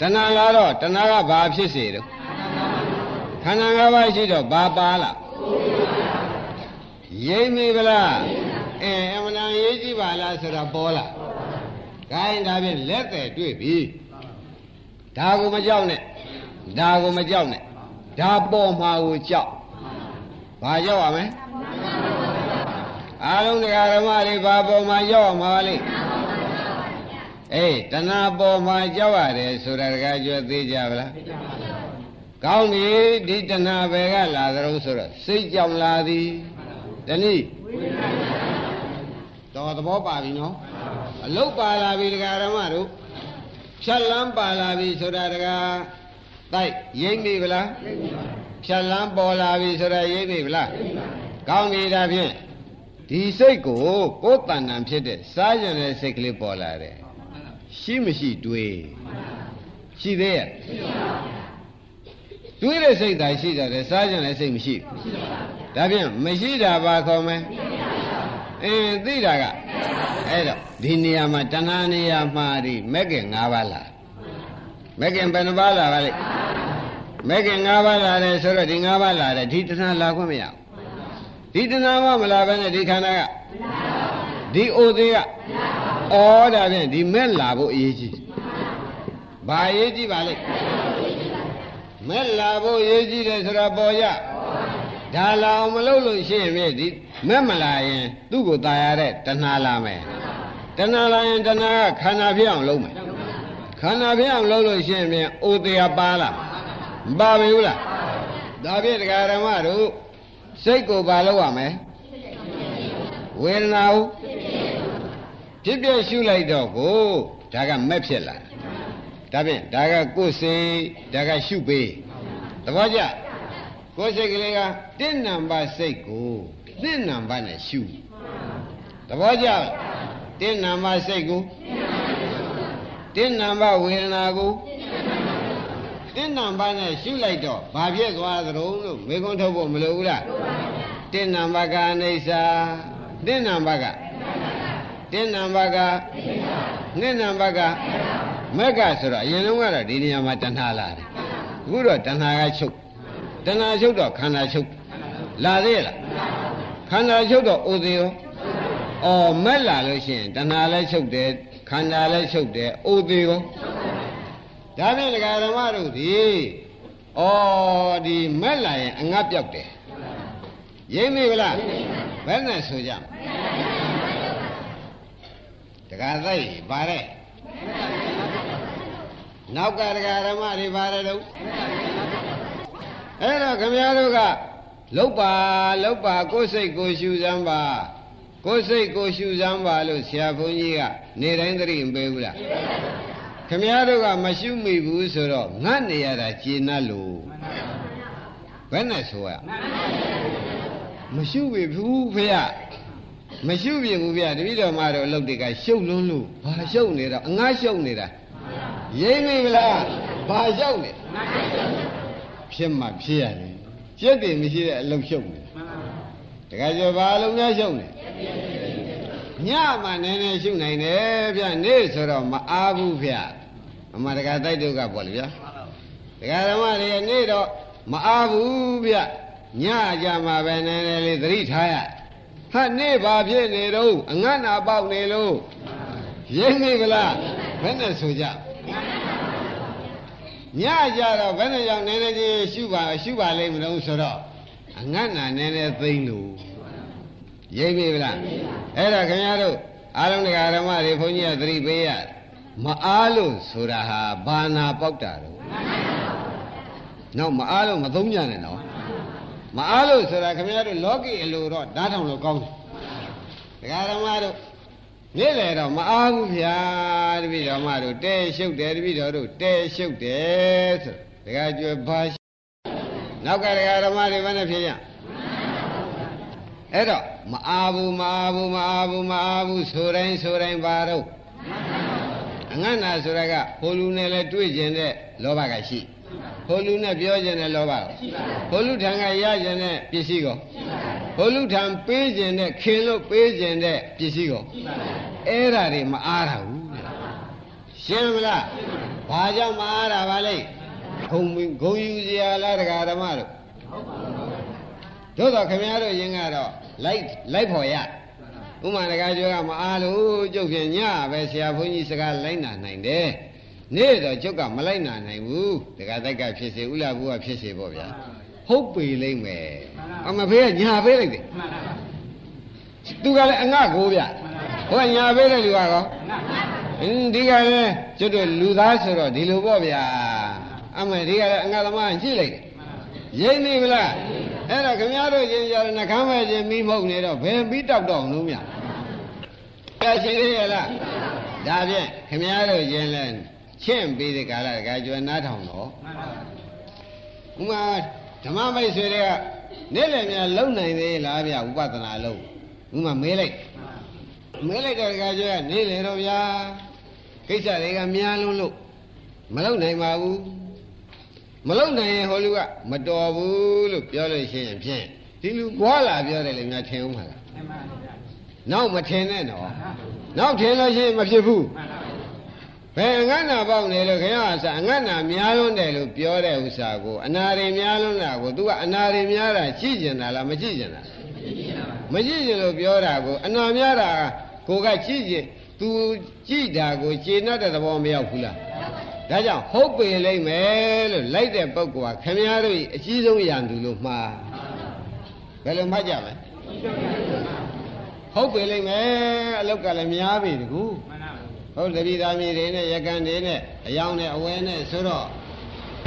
တဏှာလာတော့တဏှာကဘာဖြစ်စေတော့ခန္ဓာ၅ပါးရှိတော့ဘာပါလားရိမ့်မိဗလားအဲအမှန်တန်ရေးကြည့်ပါလားဆိုတာပေါ်လာခိုင်းဒါဖြင့်လက်တယ်တွေ့ပြီဒါကိုမကြောက်နဲ့ဒါကိုမကြောက်နဲ့ဒါပေါ်မှာကိုကြောက်ဘာကြောက်ရမလဲ အားလုံးတရားဓမ္မတွေဘာပေါ်မှာကြောက်ရမှာလဲအေးတဏှာပေါ်မှာကြောက်ရတယ်ဆိုတာတကားကျွသေးကြပါလားကောင်းပြီဒီတဏှာဘယ်ကလာသလဲဆိုတော့စိတ်ကြောင့်လာသည်တနည်းတော်သဘောပါပြီနော်အလုတ်ပါလာပြီတရားဓမ္မတို့ဖြတ်လန်းပါလာပြီဆိုတာတကားတိုက်ရိမ့်ပြီဗလားဖြတ်လန်းပေါ်လာပြီဆိုတာရိမ့်ပြီဗလားကောင်းပြီဒါဖြင့် ဒီစိတ်ကိုကိုယ်တဏ္ဍာဖြစ်တဲ့စားကြတဲ့စိတ်ကလေးပေါ်လာတယ်ရှိမရှိတွေးရှိသေးရဲ့တွေးတဲ့စိတ်သာရှိကြတယ်စားကြတဲ့စိတ်မရှိဘူးဒါဖြင့်မရှိတာဘာခေါ်မလဲအင်းသိတာကအဲ့တော့ဒီနေရာမှာတဏှာနေရာမှာဒီမက်ကင်၅ပါးလာမက်ကင်ဘယ်နှပါးလာပါလဲမက်ကင်၅ပါးလာတယ်ဆိုတော့ဒီ၅ပါးလာတယ်ဒီတဏှာလာခွင့်မရဘူး ဒီတဏှာမမလာဘဲနဲ့ဒီခန္ဓာကဒီအိုသေးကဩဒါဖြင့်ဒီမဲ့လာဖို့အရေးကြီးဘာအရေးကြီးပါလဲမဲ့လာဖို့အရေးကြီးတယ်ဆိုတော့ပေါ်ရဒါလာအောင်မလုပ်လို့ရှိရင်မြဲဒီမဲ့မလာရင်သူ့ကိုตายရတဲ့တဏှာလာမယ်တဏှာလာရင်တဏှာကခန္ဓာဖြစ်အောင်လုပ်မယ်ခန္ဓာဖြစ်အောင်လုပ်လို့ရှိရင်ပြန်အိုတရားပါလာမပါဘူးလားဒါဖြင့်တရားဓမ္မတို့ စိတ်ကိုပါလို့ရမယ်ဝေဒနာကိုဖြစ်ပြရှုလိုက်တော့ကိုဒါကမက်ဖြစ်လာဒါဖြင့်ဒါကကိုယ်စိတ်ဒါကရှုပေးသဘောကျကိုယ်စိတ်ကလေးကတင့်နံပါတ်စိတ်ကိုတင့်နံပါတ်နဲ့ရှုသဘောကျတင့်နံပါတ်စိတ်ကိုတင့်နံပါတ်ဝေဒနာကိုတင့်နံပါတ် နဲ့ရှုလိုက်တော့ဘာဖြစ်သွားသလဲလို့မေခွန်းထုတ်ဖို့မလိုဘူးလားတင့်နံပါတ်ကအိဋ္ဌာတင့်နံပါတ်ကတင်းနံပါတ်ကနှစ်နံပါတ်ကမက်ကဆိုတော့အရင်လုံးကတော့ဒီနေရာမှာတဏှာလာတယ်အခုတော့တဏှာကချုပ်တဏှာချုပ်တော့ခန္ဓာချုပ်လာသေးလားခန္ဓာချုပ်တော့ဥသေးရောအော်မက်လာလို့ရှိရင်တဏှာလည်းချုပ်တယ်ခန္ဓာလည်းချုပ်တယ်ဥသေးရော ဒါဖြင့်ဒကာဓမ္မတို့ဒီအော်ဒီမက်လာရင်အငတ်ပြောက်တယ်ရိမ့်မိဗလားဘယ်နဲ့ဆိုကြမလဲတက္ကသိုက်ပါတဲ့နောက်ကတက္ကဓမ္မတွေပါတယ်တော့အဲ့တော့ခမည်းတော်ကလုတ်ပါလုတ်ပါကိုယ်စိတ်ကိုရှူစမ်းပါကိုယ်စိတ်ကိုရှူစမ်းပါလို့ဆရာဘုန်းကြီးကနေတိုင်းသတိမပေးဘူးလား ခမည်းတော်ကမရှုမိဘူးဆိုတော့ငတ်နေရတာကျေနပ်လို့ဘယ်နဲ့ဆိုရမရှုပြီဘူးဖေရမရှိပြီဘူးဗျတပည့်တော်မတော်အလုပ်တွေကရှုပ်လွန်းလို့ဘာရှုပ်နေတော့အငါရှုပ်နေတာရိမ့်မိမလားဘာရှုပ်နေဖြစ်မှဖြစ်ရတယ်ပြက်တယ်မရှိတဲ့အလုပ်ရှုပ်နေတခါကျဘာအလုပ်များရှုပ်နေ ညမှနည်းနည်းရှုပ်နိုင်တယ်ဗျနေ့ဆိုတော့မအားဘူးဗျအမှန်တကတိုက်တုကပေါ့လေဗျာဒကာဓမ္မတွေနေ့တော့မအားဘူးဗျညကြမှာပဲနည်းနည်းလေးသတိထားရဟာနေပါဖြစ်နေတော့အငတ်နာပေါက်နေလို့ရင်းမိကလားဘယ်နဲ့ဆိုကြညကြတော့ဘယ်နဲ့ကြောင့်နည်းနည်းချင်းရှုပါရှုပါလိမ့်မလို့ဆိုတော့အငတ်နာနည်းနည်းသိမ့်လို့ ရင်းမိကလားအဲ့ဒါခင်ဗျားတို့အားလုံးတရားဓမ္မတွေဘုန်းကြီးကသတိပေးရမအားလို့ဆိုတာဟာဘာနာပေါက်တာတော့နောက်မအားလို့မသုံးကြနဲ့နော်မအားလို့ဆိုတာခင်ဗျားတို့လောကီအလိုတော့ဓာတ်ထောင်လို့ကောင်းတယ်ဒကာဓမ္မတို့နေ့လေတော့မအားဘူးဗျာတပည့်တော်မတို့တဲရှုပ်တယ်တပည့်တော်တို့တဲရှုပ်တယ်ဆိုဒကာကျွယ်ဘာနောက်ကဒကာဓမ္မတွေဘယ်နဲ့ဖြစ်ရအဲ့တော့ မအားဘူးမအားဘူးမအားဘူးမအားဘူးဆိုတိုင်းဆိုတိုင်းပါတော့အငတ်နာဆိုတာကဟိုလူနဲ့လည်းတွေ့ကျင်တဲ့လောဘကရှိတယ်ဟိုလူနဲ့ပြောခြင်းတဲ့လောဘရောဟိုလူထံကရခြင်းတဲ့ပစ္စည်းကိုဟိုလူထံပေးခြင်းတဲ့ခင်လို့ပေးခြင်းတဲ့ပစ္စည်းကိုအဲ့ဓာတွေမအားတာဘူးရှင်းမလားဘာကြောင့်မအားတာပါလဲဂုံဂုံယူစရာလားတရားဓမ္မတို့တို့ တော့ခင်ဗျားတို့ရင်ကတော့လိုက်လိုက်ဖို့ရဥမာတကားကျော်ကမအားလို့ကျုပ်ဖြင့်ညပဲဆရာဘုန်းကြီးစကားလိုက်နာနိုင်တယ်နေ့တော့ကျုပ်ကမလိုက်နာနိုင်ဘူးတကားတိုက်ကဖြစ်စေဥလာဘူးကဖြစ်စေပေါ့ဗျာဟုတ်ပေလိမ့်မယ်အမဖေးကညာပေးလိုက်တယ်သူကလည်းအငှကိုဗျဟိုကညာပေးတဲ့လူကတော့အင်းဒီကလည်းကျွတ်တို့လူသားဆိုတော့ဒီလိုပေါ့ဗျာအမေဒီကလည်းအငှသမားကြည့်လိုက်တယ်ရိမ့်နေမလား အဲ့တော့ခင်ဗျားတို့ချင်းကြတယ်နှကမ်းမဲ့ချင်းမိမဟုတ်နေတော့ဘယ်ပြီးတောက်တော့လို့မြတ်ကဲရှိသေးရဲ့လားဒါဖြင့်ခင်ဗျားတို့ချင်းလဲချင်းပြီးတဲ့ကာလကကျွယ်နားထောင်တော့ဥမာဓမ္မမိတ်ဆွေတွေကနေ့လည်များလုံနိုင်သေးလားဗျဥပဒနာလုံးဥမာမေးလိုက်မေးလိုက်တဲ့ကကျွယ်ကနေလေတော့ဗျာကိစ္စတွေကများလုံးလို့မလုံနိုင်ပါဘူး မလုံနိုင်ရင်ဟိုလူကမတော်ဘူးလို့ပြောလို့ရှိရင်ဖြင့်ဒီလူဘွာလာပြောတယ်လေများထင်အောင်မလားနောက်မထင်နဲ့တော့နောက်ထင်လို့ရှိရင်မဖြစ်ဘူးဘယ်ငတ်နာပေါက်နေလို့ခင်ဗျာဆာငတ်နာများလွန်းတယ်လို့ပြောတဲ့ဥစ္စာကိုအနာတွေများလွန်းတာကို तू ကအနာတွေများတာရှိကျင်တာလားမရှိကျင်တာမရှိကျင်လို့ပြောတာကိုအနာများတာကိုကရှိကျင် तू ကြည့်တာကိုကျေနပ်တဲ့သဘောမရောက်ဘူးလား ဒါကြောင့်ဟုတ်ပေလိမ့်မယ်လို့လိုက်တဲ့ပုဂ္ဂိုလ်ကခင်ဗျားတို့အကြီးဆုံးရန်သူလို့မှားဘယ်လိုမှတ်ကြမလဲဟုတ်ပေလိမ့်မယ်အလောက်ကလည်းများပြီတကူဟုတ်တပိသားမြေတွေနဲ့ရကန်တွေနဲ့အယောင်နဲ့အဝဲနဲ့ဆိုတော့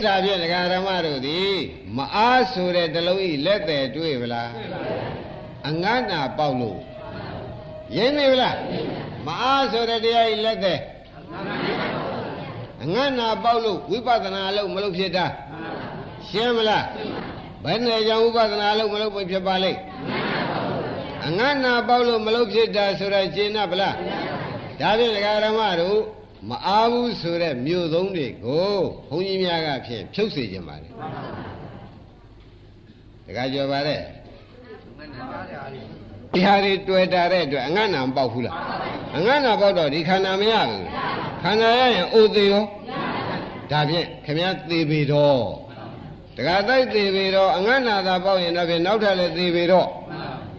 ဒါဖြင့်ဒကာဓမ္မတို့သည်မအားဆိုတဲ့တလုံးဤလက်တယ်တွေ့ဗလားအငတ်နာပေါက်လို့ရင်းနေဗလားမအားဆိုတဲ့တရားဤလက်တယ် အငတ်နာပေါက်လို့ဝိပဿနာလို့မလုပ်ဖြစ်တာရှင်းမလားဘယ်နဲ့ကြောင့်ဝိပဿနာလို့မလုပ်ဖြစ်ပါလိမ့်အငတ်နာပေါက်လို့မလုပ်ဖြစ်တာဆိုတာရှင်းနာဗလားဒါဖြင့်ဒကာရမတို့မအားဘူးဆိုတဲ့မြို့သုံးတွေကိုဘုန်းကြီးများကဖြင့်ဖြုတ်စေခြင်းပါလေဒကာကြော်ပါတဲ့ ဒီဟာတွေတွေ့တာတဲ့အတွက်အငတ်နာမပေါက်ဘူးလားအငတ်နာပေါက်တော့ဒီခန္ဓာမရဘူးခန္ဓာရရင်အိုသေးရောဒါဖြင့်ခမည်းသေပေတော့တခါတိုက်သေးပေတော့အငတ်နာသာပေါက်ရင်တော့ဖြင့်နောက်ထပ်လည်းသေပေတော့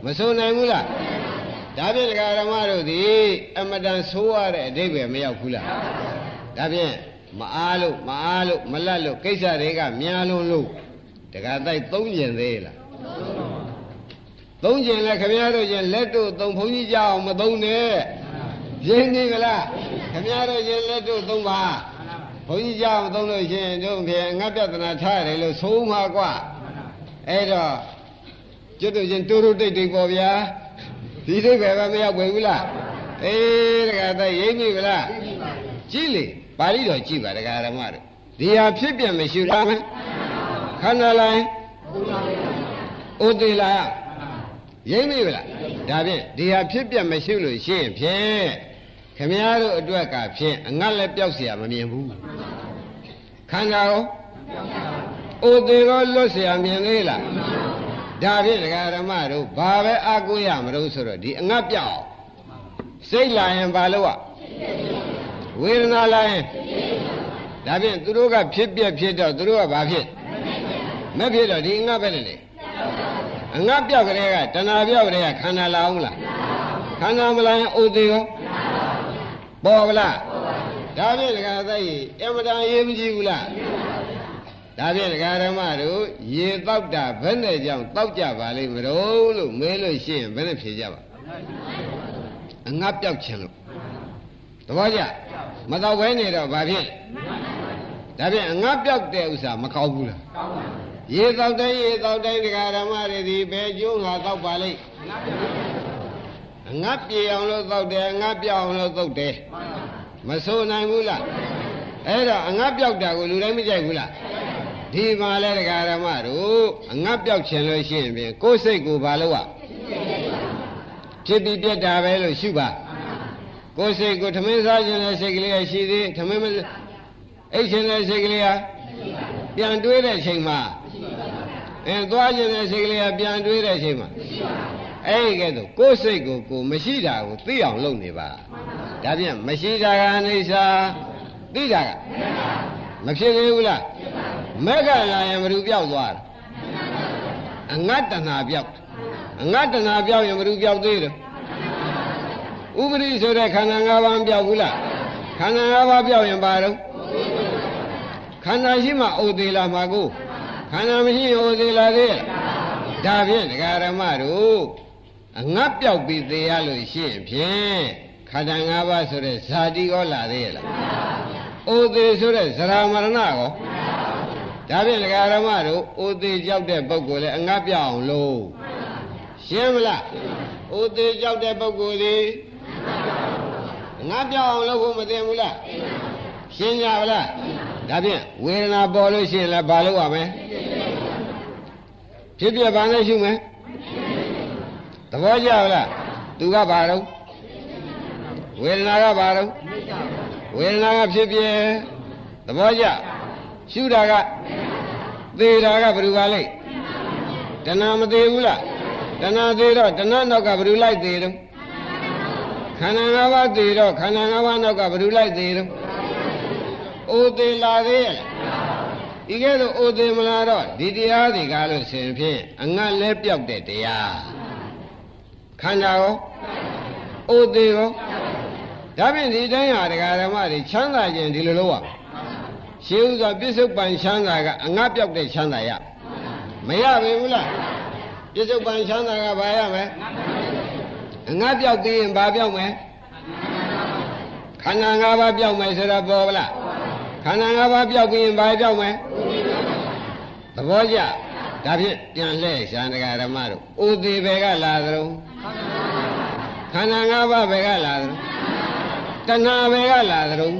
မဆိုနိုင်ဘူးလားဒါဖြင့်ဒကာရမတို့သည်အမတန်ဆိုးရတဲ့အဓိပ္ပာယ်မရောက်ဘူးလားဒါဖြင့်မအားလို့မအားလို့မလတ်လို့ကိစ္စတွေကများလုံးလို့ဒကာတိုက်သုံးကျင်သေးလား သုံးကျင်လဲခမည်းတော်ချင်းလက်တို့သုံးဘုန်းကြီးကြအောင်မသုံးနဲ့ရင်းနေကလားခမည်းတော်ချင်းလက်တို့သုံးပါဘုန်းကြီးကြအောင်သုံးလို့ရှိရင်တို့ဖြင့်ငါပြဿနာထားရတယ်လို့ဆိုမှာကွာအဲ့တော့ကျွတ်တို့ချင်းတူတူတိတ်တိတ်ပေါ့ဗျာဒီဒိဗ္ဗေကမရောက်ပြီဘူးလားအေးတခါတည်းရိပ်ပြီဗလားကြည့်လေပါဠိတော်ကြည့်ပါတခါဓမ္မတို့ဒီဟာဖြစ်ပြမရှိလားမခန္ဓာလိုင်းဥသေးလား ရိပ်ပြီဗလားဒါဖြင့်ဒီဟာဖြစ်ပြမရှိလို့ရှိရင်ဖြင့်ခမည်းတော်အတွက်ကဖြင့်အငတ်လည်းပျောက်เสียမမြင်ဘူးခန္ဓာရောဥသေးရောလွတ်เสียမြင်သေးလားဒါဖြင့်ဒကာရမတို့ဘာပဲအကူရမလို့ဆိုတော့ဒီအငတ်ပြောက်စိတ်လာရင်ဘာလို့อ่ะဝေဒနာလာရင်ဒါဖြင့်သူတို့ကဖြစ်ပြက်ဖြစ်တော့သူတို့ကဘာဖြစ်မဖြစ်တော့ဒီအငတ်ပဲလေ အငတ်ပြောက်ကလေးကတဏှာပြောက်ကလေးကခန္ဓာလာအောင်လားခန္ဓာမလာရင်အိုသေးရောပေါ်ဗလားဒါဖြင့်ဒကာသက်ကြီးအမတန်ရေးမကြည့်ဘူးလားဒါဖြင့်ဒကာဓမ္မတို့ရေတောက်တာဘယ်နဲ့ကြောင့်တောက်ကြပါလိမ့်မလို့လို့မဲလို့ရှိရင်ဘယ်နဲ့ဖြေကြပါအငတ်ပြောက်ခြင်းလို့သဘောကျမတော့ဘဲနေတော့ဘာဖြစ်ဒါဖြင့်အငတ်ပြောက်တဲ့ဥစ္စာမကောင်းဘူးလားကောင်းပါ ရေတောက်တဲ့ရေတောက်တဲ့ဒကာဓမ္မတွေဒီဘယ်ကျိုးငါတောက်ပါလိမ့်အငတ်ပြေအောင်လို့တောက်တယ်အငတ်ပြောက်အောင်လို့တောက်တယ်မဆိုနိုင်ဘူးလားအဲ့တော့အငတ်ပြောက်တာကိုလူတိုင်းမကြိုက်ဘူးလားဒီမှာလဲဒကာရမတို့အငတ်ပြောက်ခြင်းလို့ရှိရင်ဖြင့်ကိုယ်စိတ်ကိုဘာလို့ ਆ ဖြစ်ပြီးပြက်တာပဲလို့ရှုပါကိုယ်စိတ်ကိုထမင်းစားခြင်းနဲ့စိတ်ကလေးရှိသေးထမင်းမအိတ်ခြင်းနဲ့စိတ်ကလေးဟာပြန်တွေးတဲ့ချိန်မှာ အဲသွားခြင်းနဲ့စိတ်ကလေးဟာပြန်တွေးတဲ့ချိန်မှာအဲ့ဒီကဲတော့ကိုယ်စိတ်ကိုကိုမရှိတာကိုသိအောင်လုပ်နေပါဒါပြန်မရှိတာကအိဋ္ဌာသိတာကမဖြစ်သေးဘူးလားမက်ကလာရင်ဘယ်သူပြောက်သွားလဲအငတ်တဏပြောက်အငတ်တဏပြောက်ရင်ဘယ်သူပြောက်သေးတယ်ဥပရိဆိုတဲ့ခန္ဓာ၅ပါးမပြောက်ဘူးလားခန္ဓာ၅ပါးပြောက်ရင်ဘာတော့ခန္ဓာရှိမှအိုသေးလာမှာကို ခန္ဓာမရှိရင်အိုသေးလာသေးရဲ့ဒါဖြင့်ဒကာရမတို့အငတ်ပြောက်ပြီးသေးရလို့ရှိရင်ဖြင့်ခန္ဓာ၅ပါးဆိုတဲ့ဇာတိရောလာသေးရဲ့လားအိုသေးဆိုတဲ့ဇရာမရဏရောဒါဖြင့်ဒကာရမတို့အိုသေးကြောက်တဲ့ပုဂ္ဂိုလ်လည်းအငတ်ပြောက်အောင်လို့ရှင်းမလားအိုသေးကြောက်တဲ့ပုဂ္ဂိုလ်လေးငါပြောင်းအောင်လုပ်ဖို့မသိဘူးလားရှင်းကြပါလား ဒါဖြင့်ဝေဒနာပေါ်လို့ရှိရင်လည်းဘာလုပ်ရမလဲဖြစ်ပြဘာနဲ့ရှုမယ်သဘောကျပါလားသူကဘာတော့ဝေဒနာကဘာတော့ဝေဒနာကဖြစ်ပြသဘောကျရှုတာကသေတာကဘယ်သူကလဲတဏှာမသေးဘူးလားတဏှာသေးတော့တဏှာနောက်ကဘယ်သူလိုက်သေးတော့ခန္ဓာ၅ပါးသေးတော့ခန္ဓာ၅ပါးနောက်ကဘယ်သူလိုက်သေးတော့ အိုသေးလာသေးရဲ့ဒီကဲတော့အိုသေးမလားတော့ဒီတရားတွေကားလို့ဆင်ဖြင့်အငတ်လဲပြောက်တဲ့တရားခန္ဓာရောအိုသေးရောဒါဖြင့်ဒီတိုင်းဟာတရားဓမ္မတွေချမ်းသာခြင်းဒီလိုလုပ်ရရှင်းဥစွာပြစ္ဆုတ်ပန်ချမ်းသာကအငတ်ပြောက်တဲ့ချမ်းသာရမရပြီဘူးလားပြစ္ဆုတ်ပန်ချမ်းသာကဘာရမလဲအငတ်ပြောက်ပြီးရင်ဘာပြောက်မလဲခန္ဓာ၅ပါးပြောက်မယ်ဆိုတာပေါ်ဗလား ခန္ဓာ၅ပါးပြောက်ပြီးရင်ဘာပြောက်မလဲသဘောကျဒါဖြင့်ပြန်လှည့်ရှားတရားဓမ္မတို့ဥသေးပဲကလာသလုံးခန္ဓာ၅ပါးပဲကလာသလုံးတဏှာပဲကလာသလုံး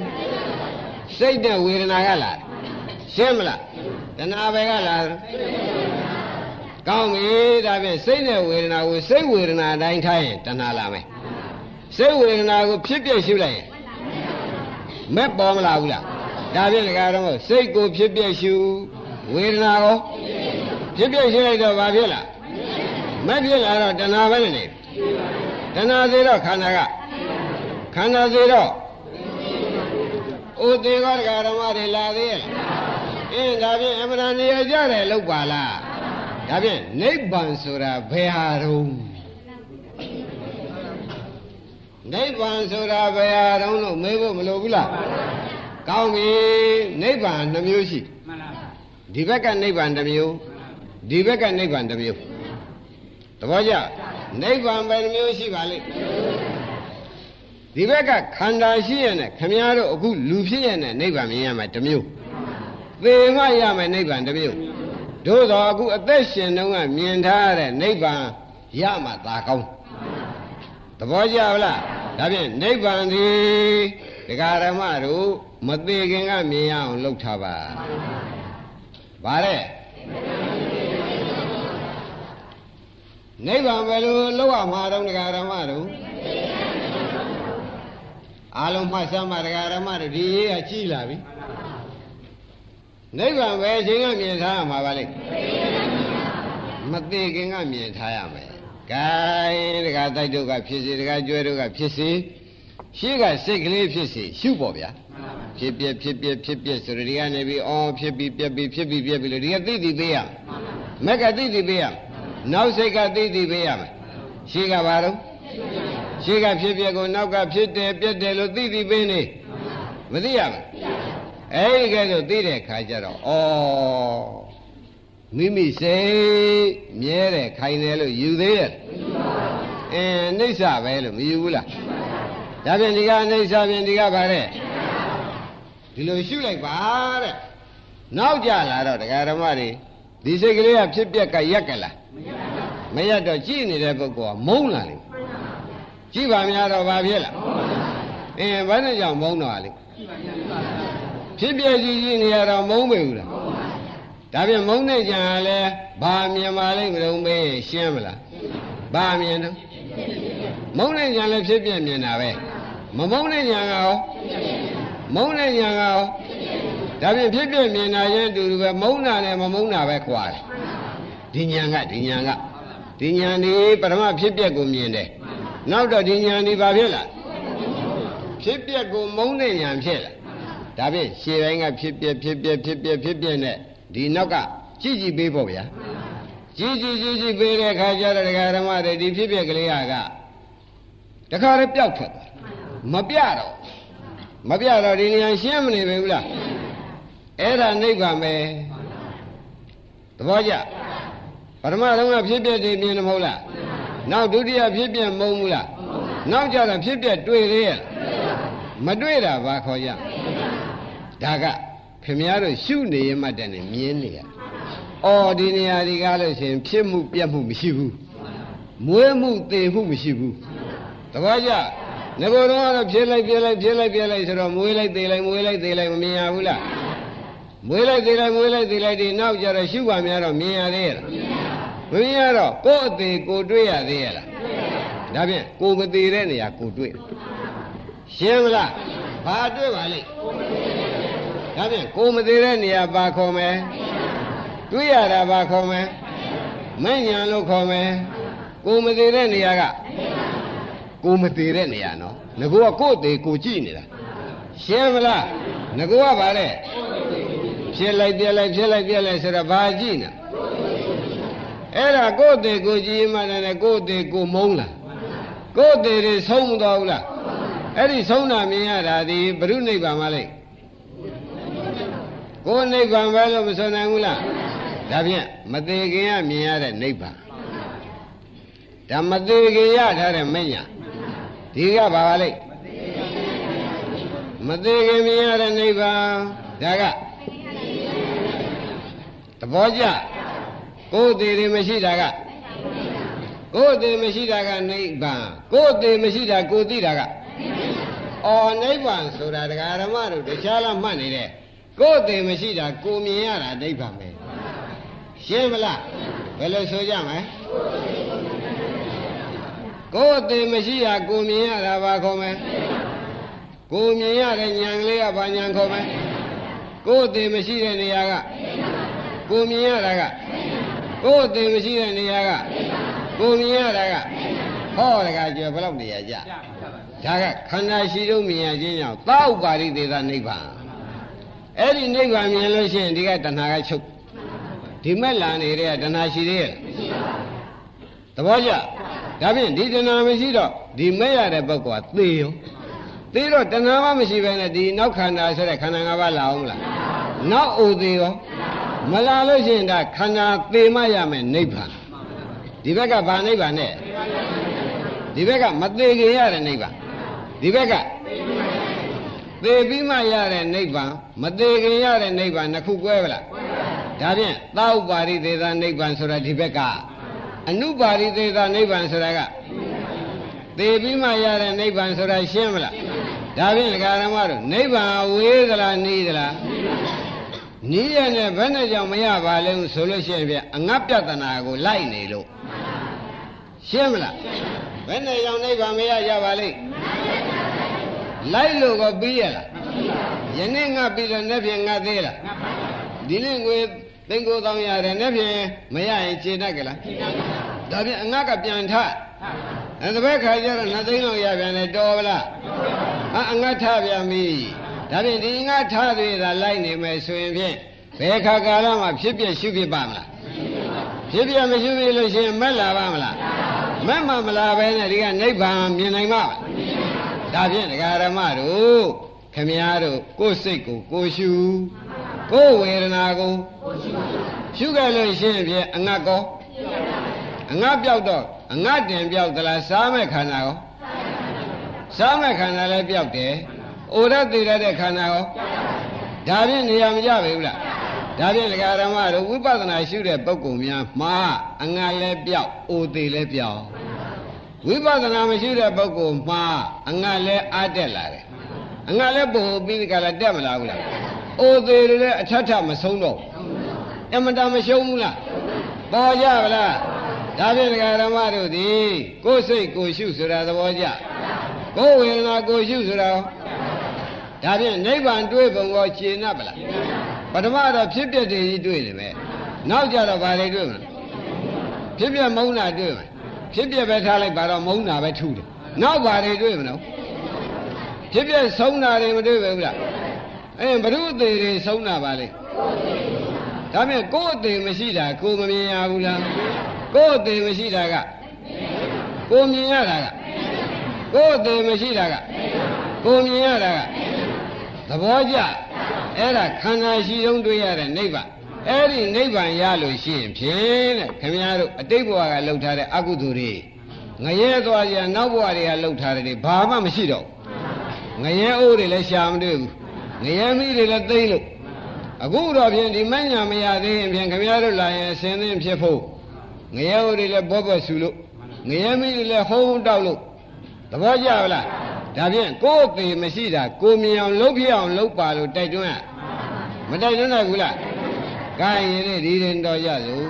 စိတ်နဲ့ဝေဒနာကလာရှင်းမလားတဏှာပဲကလာသလုံးကောင်းပြီဒါဖြင့်စိတ်နဲ့ဝေဒနာကိုစိတ်ဝေဒနာအတိုင်းထားရင်တဏှာလာမယ်စိတ်ဝေဒနာကိုဖြစ်ပြရှုလိုက်ရင်မဲ့ပေါ်မလာဘူးလား ဒါဖြင့်ဒကာတော်စိတ်ကိုဖြစ်ပြရှုဝေဒနာကိုဖြစ်ပြရှုလိုက်တော့ဘာဖြစ်လာမဲ့ဖြစ်လာတော့တဏှာပဲနေတဏှာသေးတော့ခန္ဓာကခန္ဓာသေးတော့ဥသေးကဒကာဓမ္မတွေလာသေးရဲ့အင်းဒါဖြင့်အမှန်တရားကြတယ်လို့ပါလားဒါဖြင့်နိဗ္ဗာန်ဆိုတာဘယ်ဟာတုံးနိဗ္ဗာန်ဆိုတာဘယ်ဟာတုံးလို့မေးဖို့မလိုဘူးလား ကောင်းပြီနိဗ္ဗာန်နှမျိုးရှိမှန်လားဒီဘက်ကနိဗ္ဗာန်တစ်မျိုးဒီဘက်ကနိဗ္ဗာန်တစ်မျိုးသဘောကျနိဗ္ဗာန်ဘယ်နှမျိုးရှိပါလိမ့်ဒီဘက်ကခန္ဓာရှိရနဲ့ခမည်းတော်အခုလူဖြစ်ရနဲ့နိဗ္ဗာန်မြင်ရမှာတစ်မျိုးသေမှရမယ်နိဗ္ဗာန်တစ်မျိုးတို့တော့အခုအသက်ရှင်တုန်းကမြင်ထားတဲ့နိဗ္ဗာန်ရမှာသာကောင်းသဘောကျလားဒါဖြင့်နိဗ္ဗာန်ဒီ ဒကာရမတို့မသေးခင်ကမြင်ရအောင်လုပ်ထားပါဗါတဲ့နိဗ္ဗာန်ဘယ်လိုလောက်ရမှာတော့ဒကာရမတို့အားလုံးမှတ်စမ်းပါဒကာရမတို့ဒီရေးကကြီးလာပြီနိဗ္ဗာန်ပဲအချိန်ကမြင်ထားရမှာပါလေမသေးခင်ကမြင်ထားရမယ်။ဂိုင်းတခါတိုက်တို့ကဖြစ်စီတခါကျွဲတို့ကဖြစ်စီ ရှေ့ကစိတ်ကလေးဖြစ်စီရှုပေါ့ဗျာ။ဖြစ်ပြဖြစ်ပြဖြစ်ပြဆိုတော့ဒီကနေပြီးအော်ဖြစ်ပြီးပြက်ပြီးဖြစ်ပြီးပြက်ပြီးလို့ဒီကသိသိပေးရမယ်။မက်ကသိသိပေးရမယ်။နောက်စိတ်ကသိသိပေးရမယ်။ရှေ့ကဘာတော့ရှေ့ကဖြစ်ပြကိုနောက်ကဖြစ်တယ်ပြက်တယ်လို့သိသိပေးနေမသိရဘူး။အဲဒီကဲဆိုသိတဲ့ခါကျတော့ဩမိမိစိတ်မြဲတယ်ခိုင်တယ်လို့ယူသေးရဲ့အင်းနှိစ္စပဲလို့မယူဘူးလား ဒါဖြင့်ဒီကနှိစ္စဖြင့်ဒီကပါတဲ့ဒီလိုရှုလိုက်ပါတဲ့နောက်ကြလာတော့တရားဓမ္မတွေဒီစိတ်ကလေးကဖြစ်ပျက်ကရက်ကလားမရက်တော့ကြည်နေတဲ့ပုဂ္ဂိုလ်ကမုန်းလာလိမ့်ကြည်ပါများတော့ဘာဖြစ်လားအင်းဘာနဲ့ကြောင့်မုန်းတော့လိမ့်ဖြစ်ပြကြည့်ကြည့်နေရတော့မုန်းပေဘူးလားဒါပြန်မုန်းတဲ့ကြံကလည်းဘာမြင်ပါလိမ့်မလို့မေးရှင်းမလားဘာမြင်တော့ မုန်းတဲ့ကြံလည်းဖြစ်ပြမြင်တာပဲမမုန်းတဲ့ကြံကရောမုန်းတဲ့ကြံကရောဒါပြန်ဖြစ်ပြမြင်တာရင်တူတူပဲမုန်းတာနဲ့မမုန်းတာပဲခွာတယ်ဒီညာကဒီညာကဒီညာဒီပရမဖြစ်ပြကိုမြင်တယ်နောက်တော့ဒီညာဒီဘာဖြစ်လာဖြစ်ပြကိုမုန်းတဲ့ညာဖြစ်လာဒါဖြင့်ရှေ့ပိုင်းကဖြစ်ပြဖြစ်ပြဖြစ်ပြဖြစ်ပြနဲ့ဒီနောက်ကကြည့်ကြည့်ပေးပေါ့ဗျာကြီးကြီးကြီးကြီးပေးတဲ့ခါကျတော့ဒကာဓမ္မတွေဒီဖြစ်ဖြစ်ကလေးက တခါတော့ပျောက်ထွက်သွားမပြတော့မပြတော့ဒီနေရာရှင်းမနေဘူးလားအဲ့ဒါနိဗ္ဗာန်ပဲသဘောကျပထမဆုံးကဖြစ်ဖြစ်ဒီမြင်တယ်မဟုတ်လားနောက်ဒုတိယဖြစ်ဖြစ်မုံဘူးလားနောက်ကြတော့ဖြစ်ဖြစ်တွေ့သေးရဲ့မတွေ့တာဘာခေါ်ရဒါကခင်ဗျားတို့ရှုနေရမှတ်တယ်နဲ့မြင်နေရအော်ဒီနေရာဒီကားလို့ရှိရင်ဖြစ်မှုပြတ်မှုမရှိဘူးမွေးမှုသေမှုမရှိဘူး တပည့်ကြငကိုယ်တော့ကတော့ဖြစ်လိုက်ဖြစ်လိုက်ဖြစ်လိုက်ဖြစ်လိုက်ဆိုတော့မွေးလိုက်သေလိုက်မွေးလိုက်သေလိုက်မမြင်ရဘူးလားမွေးလိုက်သေလိုက်မွေးလိုက်သေလိုက်ဒီနောက်ကြတော့ရှုပါများတော့မြင်ရသေးရဲ့လားမမြင်ရတော့ကိုယ်အသေးကိုတွေ့ရသေးရဲ့လားဒါဖြင့်ကိုမသေးတဲ့နေရာကိုတွေ့ရှင်းမလားဘာတွေ့ပါလိမ့်ဒါဖြင့်ကိုမသေးတဲ့နေရာဘာခေါ်မယ်တွေ့ရတာဘာခေါ်မယ်မဲ့ညာလို့ခေါ်မယ်ကိုမသေးတဲ့နေရာက ကိုမသေးတဲ့နေရာနော်ငကောကကိုယ်သေးကိုကြည့်နေတာရှင်းမလားငကောကဘာလဲဖြစ်လိုက်ပြက်လိုက်ဖြစ်လိုက်ပြက်လိုက်ဆိုတော့ဘာကြည့်နေအဲ့ဒါကိုယ်သေးကိုကြည့်မှလည်းကိုယ်သေးကိုမုန်းလားကိုယ်သေးတွေဆုံးမသွားဘူးလားအဲ့ဒီဆုံးတာမြင်ရတာဒီဘုရုနိဗ္ဗာန်မလိုက်ကိုယ်နိဗ္ဗာန်ပဲလို့မဆိုနိုင်ဘူးလားဒါဖြင့်မသေးခင်ကမြင်ရတဲ့နိဗ္ဗာန်ဒါမသေးခင်ရထားတဲ့မညာ ဒီကဘာပါလိမ့်မသေးခင်မြင်ရတဲ့နိဗ္ဗာန်ဒါကသဘောကျကိုယ်သေးတယ်မရှိတာကကိုယ်သေးမရှိတာကနိဗ္ဗာန်ကိုယ်သေးမရှိတာကိုသိတာကအော်နိဗ္ဗာန်ဆိုတာတရားဓမ္မတို့တခြားလားမှတ်နေတယ်ကိုယ်သေးမရှိတာကိုမြင်ရတာနိဗ္ဗာန်ပဲရှင်းမလားဘယ်လိုဆိုကြမလဲ ကိုယ်အသေးမရှိရကိုမြင်ရတာဘာခေါ်မလဲကိုမြင်ရတဲ့ဉာဏ်ကလေးကဘာဉာဏ်ခေါ်မလဲကိုယ်အသေးမရှိတဲ့နေရာကကိုမြင်ရတာကကိုယ်အသေးမရှိတဲ့နေရာကကိုမြင်ရတာကဟောတကကြွယ်ဘယ်လောက်နေရာကြဒါကခန္ဓာရှိတော့မြင်ရခြင်းကြောင့်သောဥပါရိသေသနိဗ္ဗာန်အဲ့ဒီနိဗ္ဗာန်မြင်လို့ရှိရင်ဒီကတဏှာကချုပ်ဒီမဲ့လာနေတဲ့တဏှာရှိသေးရဲ့သဘောကျ ဒါဖြင့်ဒီတဏှာမရှိတော့ဒီမဲ့ရတဲ့ပုဂ္ဂိုလ်ကသေရောသေတော့တဏှာမှမရှိဘဲနဲ့ဒီနောက်ခန္ဓာဆိုတဲ့ခန္ဓာ၅ပါးလာအောင်မလားနောက်အိုသေးရောမလာလို့ရှိရင်ဒါခန္ဓာသေမှရမယ်နိဗ္ဗာန်ဒီဘက်ကဗာနိဗ္ဗာန်နဲ့ဒီဘက်ကမသေးခင်ရတဲ့နိဗ္ဗာန်ဒီဘက်ကသေပြီးမှရတဲ့နိဗ္ဗာန်မသေးခင်ရတဲ့နိဗ္ဗာန်နှစ်ခု꿰ဗလားဒါဖြင့်သာဥပါရိသေသနိဗ္ဗာန်ဆိုတာဒီဘက်က အနုပါရိသေသနိဗ္ဗာန်ဆိုတာကသေပြီးမှရတဲ့နိဗ္ဗာန်ဆိုတာရှင်းမလားဒါဖြင့်ဒကာရမတို့နိဗ္ဗာန်ဝေးသလားနီးသလားနီးရနဲ့ဘယ်နဲ့ကြောင့်မရပါလဲဆိုလို့ရှိရင်ပြအငတ်ပြတနာကိုလိုက်နေလို့ရှင်းမလားဘယ်နဲ့ကြောင့်နိဗ္ဗာန်မရရပါလိမ့်လိုက်လို့ក៏ပြီးရလားယနေ့ငါပြီးတော့နေ့ဖြင့်ငါသေးလားဒီနေ့ငွေ သိန်းကိုတောင်းရတယ်နေ့ဖြင့်မရရင်ခြေတတ်ကြလားဒါဖြင့်အငတ်ကပြန်ထအဲတပည့်ခါကျတော့နှစ်သိန်းလောက်ရပြန်တယ်တော်ဗလားအအငတ်ထပြန်ပြီဒါဖြင့်ဒီငတ်ထသေးတာလိုက်နေမယ်ဆိုရင်ဖြင့်ဘယ်ခါကာလမှာဖြစ်ပြရှုဖြစ်ပါမလားဖြစ်ပြမရှုဖြစ်လို့ရှိရင်မက်လာပါမလားမက်မှမလာပဲနဲ့ဒီကနိဗ္ဗာန်မြင်နိုင်မှာဒါဖြင့်ဒကာရမတို့ခမည်းတော်ကိုယ်စိတ်ကိုကိုရှုကိုယ်ဝေဒနာကိုရှု ခဲ့လို့ရှိရင်ဖြင့်အငတ်ကောအငတ်ပြောက်တော့အငတ်တင်ပြောက်သလားစားမဲ့ခန္ဓာကောစားမဲ့ခန္ဓာလည်းပြောက်တယ်။အိုရသေးရတဲ့ခန္ဓာကောဒါဖြင့်နေရာမကြပါဘူးလားဒါဖြင့်ဒကာရမတို့ဝိပဿနာရှုတဲ့ပုဂ္ဂိုလ်များမှာအငတ်လည်းပြောက်အိုသေးလည်းပြောက်ဝိပဿနာမရှိတဲ့ပုဂ္ဂိုလ်မှာအငတ်လည်းအားတက်လာတယ်အငတ်လည်းပို့ပြီးဒီကလာတက်မလာဘူးလားအိုသေးလည်းအထက်ထမဆုံးတော့ အမတမရှုံးဘူးလားပေါ်ကြဗလားဒါဖြင့်ဒကာရမတို့ဒီကိုယ်စိတ်ကိုရှုဆိုတာသဘောကျကိုယ်ဝေဒနာကိုရှုဆိုတာဒါဖြင့်နိဗ္ဗာန်တွေ့ပုံကိုရှင်း납ဗလားပထမတော့ဖြစ်ပြတဲ့ကြီးတွေ့နေမယ်နောက်ကြတော့ဘာတွေတွေ့မလဲဖြစ်ပြမုန်းတာတွေ့မယ်ဖြစ်ပြပဲထားလိုက်ပါတော့မုန်းတာပဲထူတယ်နောက်ဘာတွေတွေ့မလို့ဖြစ်ပြဆုံးတာတွေမတွေ့ဘူးလားအဲဘုရုသေးတွေဆုံးတာပါလေ ဒါဖြင့်ကိုယ်အသေးမရှိတာကိုမမြင်ရဘူးလားကိုယ်အသေးမရှိတာကကိုမြင်ရတာကကိုယ်အသေးမရှိတာကကိုမြင်ရတာကသဘောကျအဲ့ဒါခန္ဓာရှိတုံးတွေ့ရတဲ့နိဗ္ဗာန်အဲ့ဒီနိဗ္ဗာန်ရလို့ရှိရင်ဖြင့်တဲ့ခင်ဗျားတို့အတိတ်ဘဝကလှုပ်ထားတဲ့အကုသိုလ်တွေငရဲသွားကြနောက်ဘဝတွေကလှုပ်ထားတဲ့တွေဘာမှမရှိတော့ငရဲအိုးတွေလည်းရှာမတွေ့ဘူးငရဲမိတွေလည်းသိမ့်လို့ အခုတော့ဖြင့်ဒီမညာမရသေးရင်ဖြင့်ခင်ဗျားတို့လာရင်အစင်းသင်းဖြစ်ဖို့ငရဲအိုးတွေလည်းဘောဘောဆူလို့ငရဲမိတွေလည်းဟုံးတောက်လို့သဘောကျလားဒါဖြင့်ကိုယ်အသေးမရှိတာကိုမြင်အောင်လှုပ်ပြအောင်လှုပ်ပါလို့တိုက်တွန်းရမတိုက်တွန်းနိုင်ဘူးလားကိုင်းရင်ဒီရင်တော်ရစို့